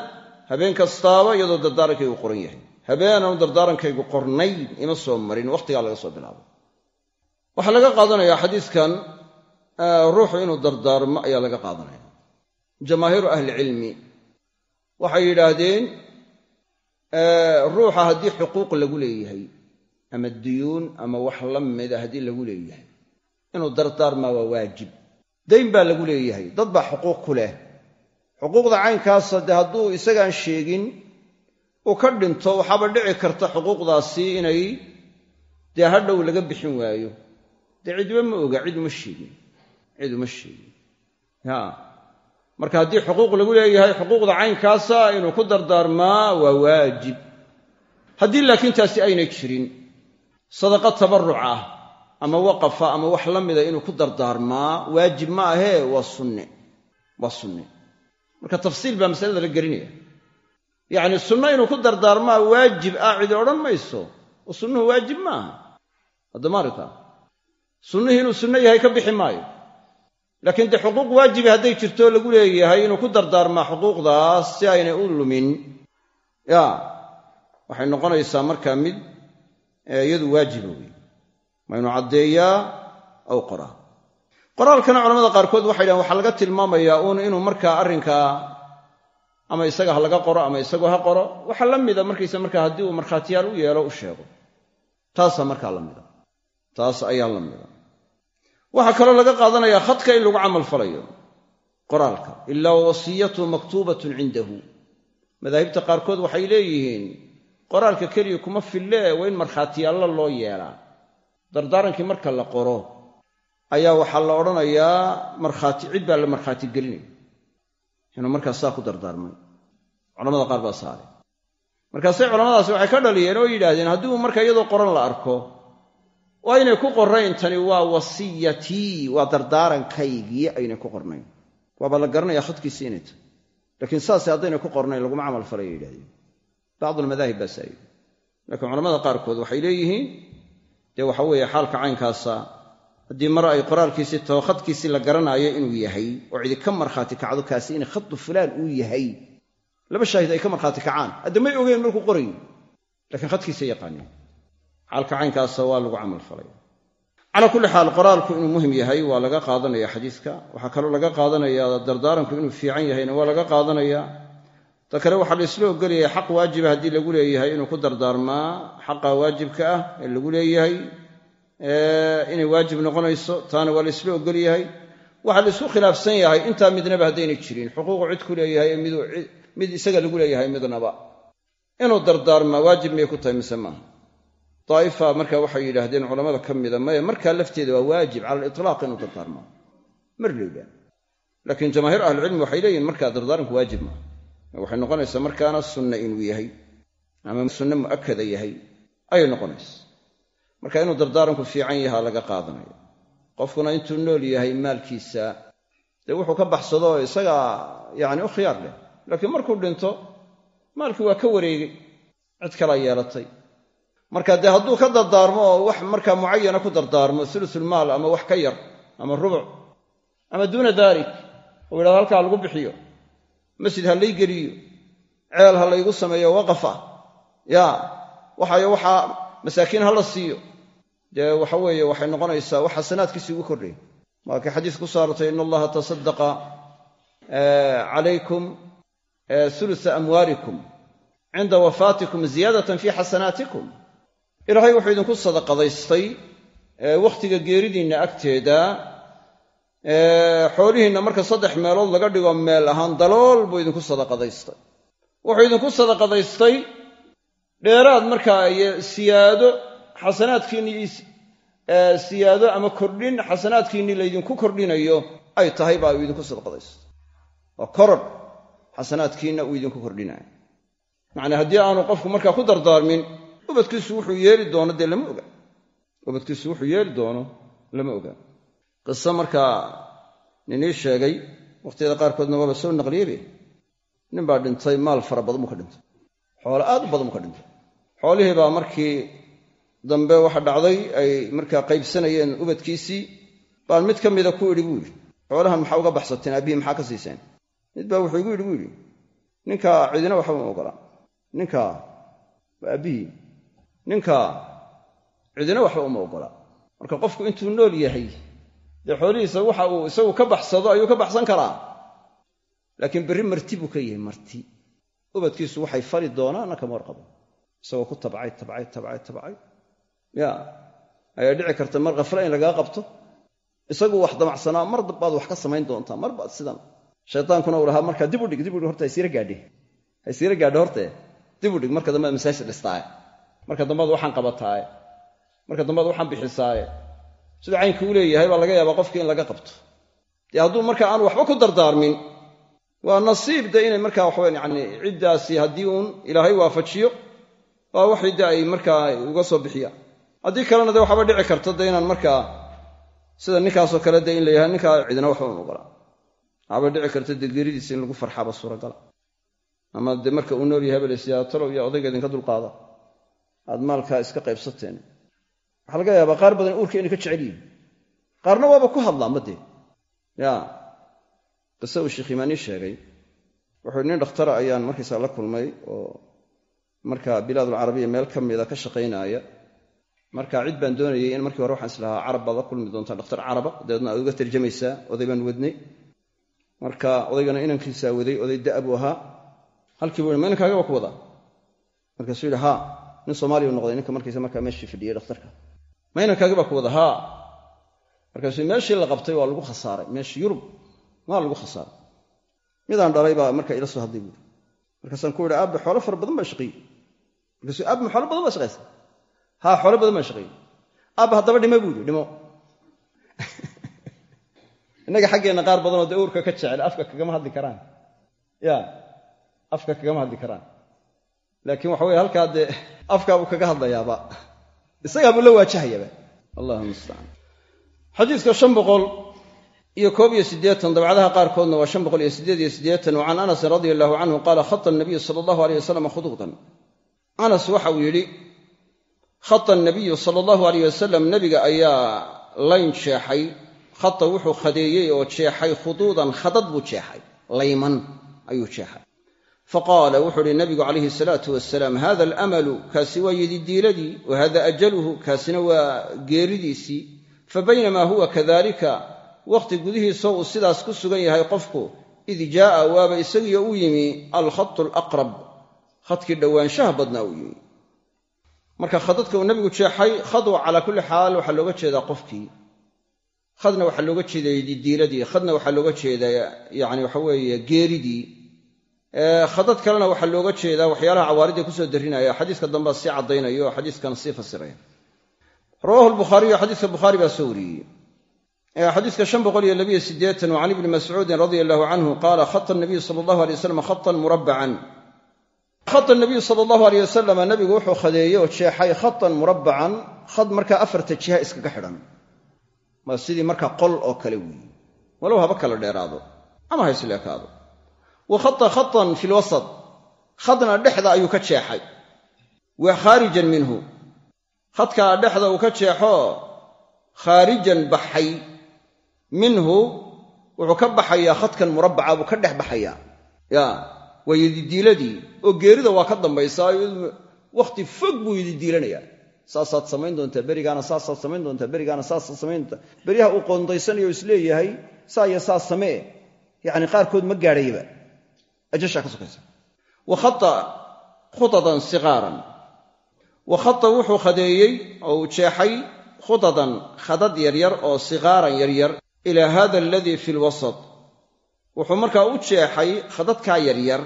habeen kastaaba iyadoo dardaarankaygu qoran yahay habeenaanu dardaarankaygu qornayn ima soo marin wakhtigaa laga soo bilaabo. Waxaa laga qaadanayaa xadiiskan ruuxu inuu dardaarmo ayaa laga qaadanaya. Jamaahiiru ahlicilmi waxay yidhaahdeen ruuxa haddii xuquuq lagu leeyahay ama duyuun ama wax la mida haddii lagu leeyahay inuu dardaarmaa waa waajib. Dayn baa lagu leeyahay dad baa xuquuq ku leh. Xuquuqda caynkaasa dee hadduu isagaan sheegin uu ka dhinto waxaaba dhici karta xuquuqdaasi inay dee hadhow laga bixin waayo. Dee cidiba ma oga cid uma sheegin cid uma sheegin ya. Marka haddii xuquuq lagu leeyahay xuquuqda caynkaasa inuu ku dardaarmaa waa waajib. Haddii laakiin taasi aynay jirin sadaqa tabarruc ah ama waqafa ama wax la mida inuu ku dardaarmaa waajib ma ahee waa sunne waa sunne. Marka tafsiil baa masalada la gelinaya yacni sunno inuu ku dardaarmaa waajib ah cidi odhan mayso oo sunnuhu waajib ma aha haddamaarita sunnihii inuu sunno yahay ka bixi maayo. Laakiin dee xuquuq waajibi hadday jirto lagu leeyahay inuu ku dardaarmaa xuquuqdaas si aynay u lumin. Ya waxay noqonaysaa markaa mid iyadu waajiba wey inuu caddeeyaa aw qoraa qoraalkana culamada qaarkood waxay dhahen waxaa laga tilmaamayaa uun inuu markaa arrinkaa ama isaga ha laga qoro ama isagu ha qoro waxa la mida markaysa markaa haddii uu markhaatiyaal u yeelo u sheego. Taasaa markaa la mida. Taas ayaa la mida. Waxaa kaloo laga qaadanayaa khadka in lagu camal falayo. Qoraalka. Ilaa wasiyatu maktuubatun cindahu. Madaahibta qaarkood waxay leeyihiin qoraalka keliya kuma fillee waa in markhaatiyaallo loo yeelaa dardaarankii marka la qoro ayaa waxaa la odhanayaa markhaati cid baa la markhaati gelinaya inuu markaas saa ku dardaarmay. Culamada qaar baa saare markaasay culamadaasi waxay ka dhaliyeen oo yidhaahdeen haddii marka iyadoo qoran la arko waa inay ku qornayn tani waa wasiyatii waa dardaarankaygii aynay ku qornayn. Waaba la garanaya khadkiisii inay tahay. Laakiin saase haddaynay ku qornayn laguma camal falaya yidhahdeen bacdulmadaahib baa saa laakiin culamada qaarkood waxay leeyihiin dee waxa weeye xaalka caynkaasa haddii mar ay qoraalkiisii taho khadkiisii la garanaayo inuu yahay oo cidi ka markhaati kacdo kaasi in khadu fulaan uu yahay laba shaahid ay ka markhaati kacaan. Hadda may ogeyn markuu qorayo lakiin khadkiisa yaqaaneen xaalka waa lagu camal falay. Calaa kulli xaal qoraalku inuu muhiim yahay waa laga qaadanaya xadiiska. Waxaa kaloo laga qaadanayaa dardaaranku inuu fiican yahayna waa laga qaadanayaa ta kale waxaa la isla ogolyahay xaq waajiba haddii lagu leeyahay inuu ku dardaarmaa. Xaqa waajibka ah ee lagu leeyahay inay waajib noqonayso taana waa la isla ogol yahay. Waxaa la isku khilaafsan yahay intaa midnaba haddaynay jirin. Xuquuqu cid ku leeyahay mid isaga lagu leeyahay midnaba. Inuu dardaarmaa waajib miyay ku tahay mise maaha daa'ifa marka waxay yidhaahdeen culammada ka mida maya markaa lafteeda waa waajib cala aliطlaaq inuu dardaarmaa mar layidhah laakiin jamaahiir ahlicilmi waxay leeyihiin markaa dardaaranku waajib maaha waxay noqonaysaa markaana sunna inuu yahay ama sunne mu'akada yahay ayay noqonaysa marka inuu dardaaranku fiican yahaa laga qaadanaya qofkuna intuu nool yahay maalkiisa dee wuxuu ka baxsado isagaa yacni u khiyaar leh. Laakiin markuu dhinto maalkii waa ka wareegay cid kalaa yeelatay. Marka dee hadduu ka dardaarmo oo wax markaa mucayana ku dardaarmo sulusulmaal ama wax ka yar ama rubuc ama duuna daalik uu yidhahdo halkaa lagu bixiyo masjid ha lay geliyo ceel ha laygu sameeyo waqaf ah yaa waxayo waxaa masaakiin ha la siiyo dee waxa weeye waxay noqonaysaa wax xasanaadkiisii ugu kordhaya waa xadiis ku saartay in allaha tasadaqa calaykum ulusa amwaalikum cinda wafaatikum ziyaadatan fii xasanaatikum. Ilaahay wuxuu idinku sadaqadaystay wakhtiga geeridiinna agteeda xoolihiinna marka saddex meelood laga dhigo meel ahaan dalool buu idinku sadaqadaystay. Wuxuu idinku sadaqadaystay dheeraad markaa siyaado xasanaadkiinnii siyaado ama kordhin xasanaadkiinnii laydinku kordhinayo ay tahay baa uu idinku sadaqadaystay waa korodh xasanaadkiinna uu idinku kordhinayo. Macnaa haddii aanu qofku markaa ku dardaarmin ubadkiisu wuxuu yeeli doono dee lama oga. Ubadkiisu wuxuu yeeli doono lama oga. Qiso markaa ninii sheegay wakhtiyada qaarkoodna waaba soo naqliyebe. Nin baa dhintay maal fara badan buu ka dhintay. Xoolo aad u badan buu ka dhintay. Xoolihii baa markii dambe waxa dhacday ay markaa qaybsanayeen ubadkiisii baan mid ka mida ku idhi buu yidhi xoolahan maxaa uga baxsateen? Aabihii maxaa ka siiseen? Mid baa wuxuu igu yidhi buu yidhi ninkaa cidina waxba uma ogola. Ninkaa waa aabbihii ninkaa cidina waxba uma ogola. Marka qofku intuu nool yahay dee xoolihiisa waxa uu isagu ka baxsado ayuu ka baxsan karaa. Laakiin berri marti buu ka yahay marti. Ubadkiisu waxay fali doonaanna kama warqabo. Isagoo ku tabcay tabcay tabcay tabcay ya. Ayaa dhici karta mar khafla in lagaa qabto. Isagu wax damacsanaa mar baad wax ka samayn doontaa mar baad sidan. Shaytaankuna uu lahaa markaa dib u dhig dib u dhig horta haysiira gaadhe haysiira gaadhe horte dib u dhig marka dambead masaajid dhistaaye. Marka dambead waxaan qabataaye. Marka dambead waxaan bixisaaye. Siduu caynka u leeyahay baa laga yaabaa qofkii in laga qabto. Dee hadduu marka aanu waxba ku dardaarmin waa nasiib de inay markaa waxaweyn yani ciddaasi haddii uun ilaahay waafajiyo waa waxay de ay markaa uga soo bixiyaan haddii kalena de waxaaba dhici karta de inaan markaa sida ninkaasoo kale de in la yahay ninkaa cidina waxba un ogola. Waxaaba dhici karta dee geeridiisa in lagu farxaaba suuragala. Ama dee marka uu nool yahay balesiyaatalow iyo odayga idinka dulqaada aad maalkaa iska qaybsateen. Waxaa laga yaabaa qaar badan uurka inay ka jecel yihiin qaarna waaba ku hadlaa ma dee. Ya qise uu sheekh imaani sheegay. Wuxuu nin dhakhtara ayaan markaysaa la kulmay oo marka bilaadulcarabiya meel ka mida ka shaqaynaaya marka cid baan doonayay in markii hore waxaan islahaa carab baad la kulmi doontaa dhakhtar caraba. Dabeedna aad uga tarjamaysaa oday baan wadnay. Marka odaygana inankiisaa waday oday da' buu ahaa. Halkii buu ma inankaaga waa ku wadaa markaasuu yidhi haa. Nin soomaaliya u noqday ninka markiisa markaa meeshii fadhiyey dhakhtarka. Ma baa ku wada haa. Markaasuu meeshii la qabtay waa lagu khasaaray meeshii yurub maa lagu khasaaray. Midaan dhalay baa marka ila soo hadlay buuri markaasaan ku yidhi aabbe xoolo fara badan baa shaqeeyey. Markaasuu aabbe ma xoolo badan baa shaqaysa haa xoolo badan baa shaqeeyey aabbe haddaba dhimo buu yidhi dhimo. Innaga xaggeenna qaar badanoo dee uurka ka jecel afka kagama hadli karaan. Ya afka kagama hadli karaan. Laakiin waxa weye halkaa dee afkaabuu kaga hadlayaaba. Isagaabuu la waajahayaaba. Allahu mustacaan xadiidka shan boqol iyo koob iyo siddeetan dabcadaha qaarkoodna waa shan boqol iyo siddeed iyo siddeetan wa can anasin radia allahu canhu qaala khata anabiyu sala allahu aleyh wasalam khuduudan. Anas waxa uu yidhi khata anabiyu sala allahu aleyh wasalam nebiga ayaa layn jeexay. Khata wuxuu khadeeyey oo jeexay khuduudan khadad buu jeexay. Layman ayuu jeexay. Faqaala wuxuu uhi nabigu calayhi salaatu wasalaam hada alamalu kaasi waa yididiiladii wa hada ajaluhu kaasina waa geeridiisii. Fa baynamaa huwa kadalika wakhti gudihiisoo uu sidaas ku sugan yahay qofku id jaa'a waaba isagiyo u yimi alkhatu alaqrab. Khadkii dhowaanshaha badnaa uu yimi marka khadadka uu nabigu jeexay khadwa calaa kulli xaal waxaa looga jeedaa qofkii. Khadna waxaa looga jeedaa yididiiladii khadna waxaa looga jeedaa yani waxa weeye geeridii. Khadad kalena waxaa looga jeedaa waxyaalaha cawaaridda ku soo darinaya xadiiska dambea sii caddaynaya oo xadiiskan sii fasiraya. Rawahu lbukhaariyu xadiiska bukhaari baa soo wariyey. Xadiiska shan boqol iyo labiyo sideetan wa can ibni mascuudin radia allahu canhu qaala khata nabiyu sala allahu alay wasalam khatan murabbacan khata nabiyu sala allahu aleyh wasalam nabigu wuxuu khadeeyey oo jeexay khatan murabbacan khad markaa afarta jiha iskaga xidhan. Waa sidii markaa qol oo kale weeye walow haba kala dheeraado ama ha isleekaado wa khata khatan fi lwasat khadna dhexda ayuu ka jeexay. Wa khaarijan minhu khadkaa dhexda uu ka jeexo khaarijan baxay. Minhu wuxuu ka baxayaa khadkan murabbaca buu ka dhex baxayaa. Ya waa yididiiladii oo geerida waa ka dambaysaa wakhti fog buu yididiilanayaa saasaad samayn doontaa berigaana saasaad samayn doontaa berigaana saasaad samayn doontaa beryaha uu qoondaysanayo o is leeyahay saa iyo saas samee. Yacni qaarkood ma gaadhayaba ajashaa ka sokaysa. Wa khata khutadan siqaaran. Wa khata wuxuu khadeeyey oo uu jeexay khutadan khadad yaryar oo siqaaran yaryar ilaa hada aladii fi lwasat wuxuu markaa u jeexay khadadkaa yaryar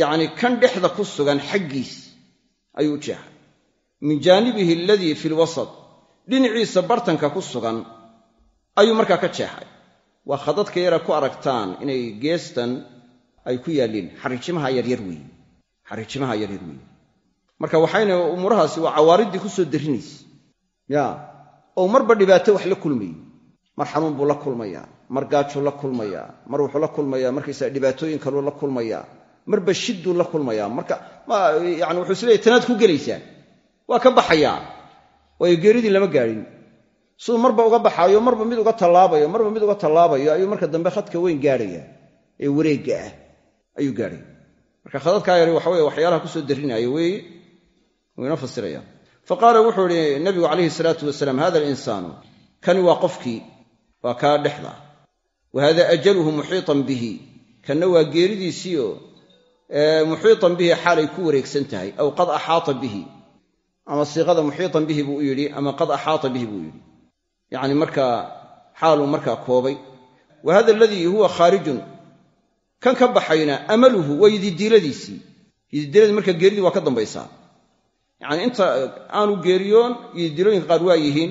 yacni kan dhexda ku sugan xaggiis ayuu u jeexay. Min jaanibihi aladii fi lwasat dhinaciisa bartanka ku sugan ayuu markaa ka jeexay. Waa khadadka yara ku aragtaan inay geestan ay ku yaalliin xariijimaha yaryar weeye xariijimaha yaryar weeye marka waxayna umuurahaasi waa cawaariddii ku soo darrinaysa ya oo marba dhibaato wax la kulmayey. Mar xanuun buu la kulmayaa mar gaajuu la kulmayaa mar wuxuu la kulmayaa markaysaa dhibaatooyin kaluu la kulmayaa marba shidduu la kulmayaa marka yani wuxuu isleeyahy tanaad ku gelaysaa waa ka baxayaa waayo geeridii lama gaadhin siduu marba uga baxaayo marba mid uga tallaabayo marba mid uga tallaabayo ayuu marka dambe khadka weyn gaadhaya ee wareegga ah ayuu gaadhaya marka khadadkaa yari waxa weye waxyaalaha ku soo darrinaayo weeye wuu inoo fasiraya. Fa wuxuu ihi nabigu calayhi salaatu wasalaam hada alinsaanu kani waa qofkii waa kaa dhexda wa hada ajaluhu muxiitan bihi kanna waa geeridiisiioo muxiitan bihi xaalay ku wareegsan tahay aw qad axaata bihi ama siiqada muxiitan bihi buu yidhi ama qad axaata bihi buu yidhi yacni markaa xaaluu markaa koobay wa hada aladii huwa khaarijun kan ka baxayna amaluhu waa yididiiladiisii yididiiladii marka geeridii waa ka dambaysaa yacni inta aanu geeriyoon yididiilooyinka qaar waa yihiin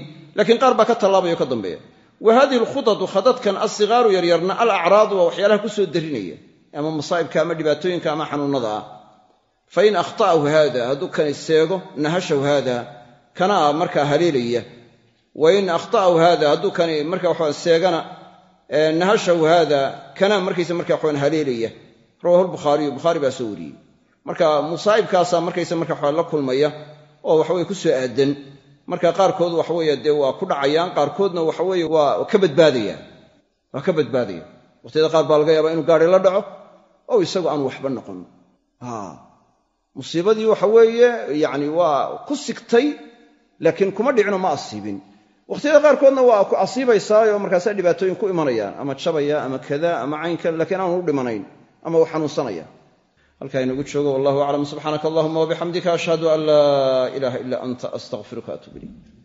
qaar baa ka tallaabayo ka dambeeya wa hadihi alkhudadu khadadkan alsigaaru yaryarna alacraadu waa waxyaalaha ku soo darinaya ama masaa'ibka ama dhibaatooyinka ama xanuunnada ah. Fain akhta'ahu haada hadduu kani seego nahashahu haada kanaa markaa haleelaya. Wain akhta'ahu haada hadduu kani marka waxaa seegana nahashahu haada kanaa markaysa marka waxaan haleelaya. Rawahu lbukhaariyu bukhaari baa soo wariyey. Marka musaa'ibkaasaa markaysa marka waxaa la kulmaya oo waxaweye ku aadan marka qaarkood waxaweye dee waa ku dhacayaan qaarkoodna waxaweye waa ka badbaadayaan. Waa ka badbaadaya waqtiyada qaar baa laga yaabaa inuu gaari la dhaco oo isagu aan waxba noqon. Musiibadii waxa weeye yacni waa ku sigtay laakiin kuma dhicino ma asiibin. Wakhtiyada qaarkoodna waa ku asiibaysaayo markaasaa dhibaatooyin ku imanayaan ama jabaya ama kada ama caynkan laakiin aanu u dhimanayn ama u xanuunsanaya halkaa inagu joogo wallahu aclam subxaanaka allahuma wabixamdika ashhadu an laa ilaaha ila anta astaqfiruka atub ilayk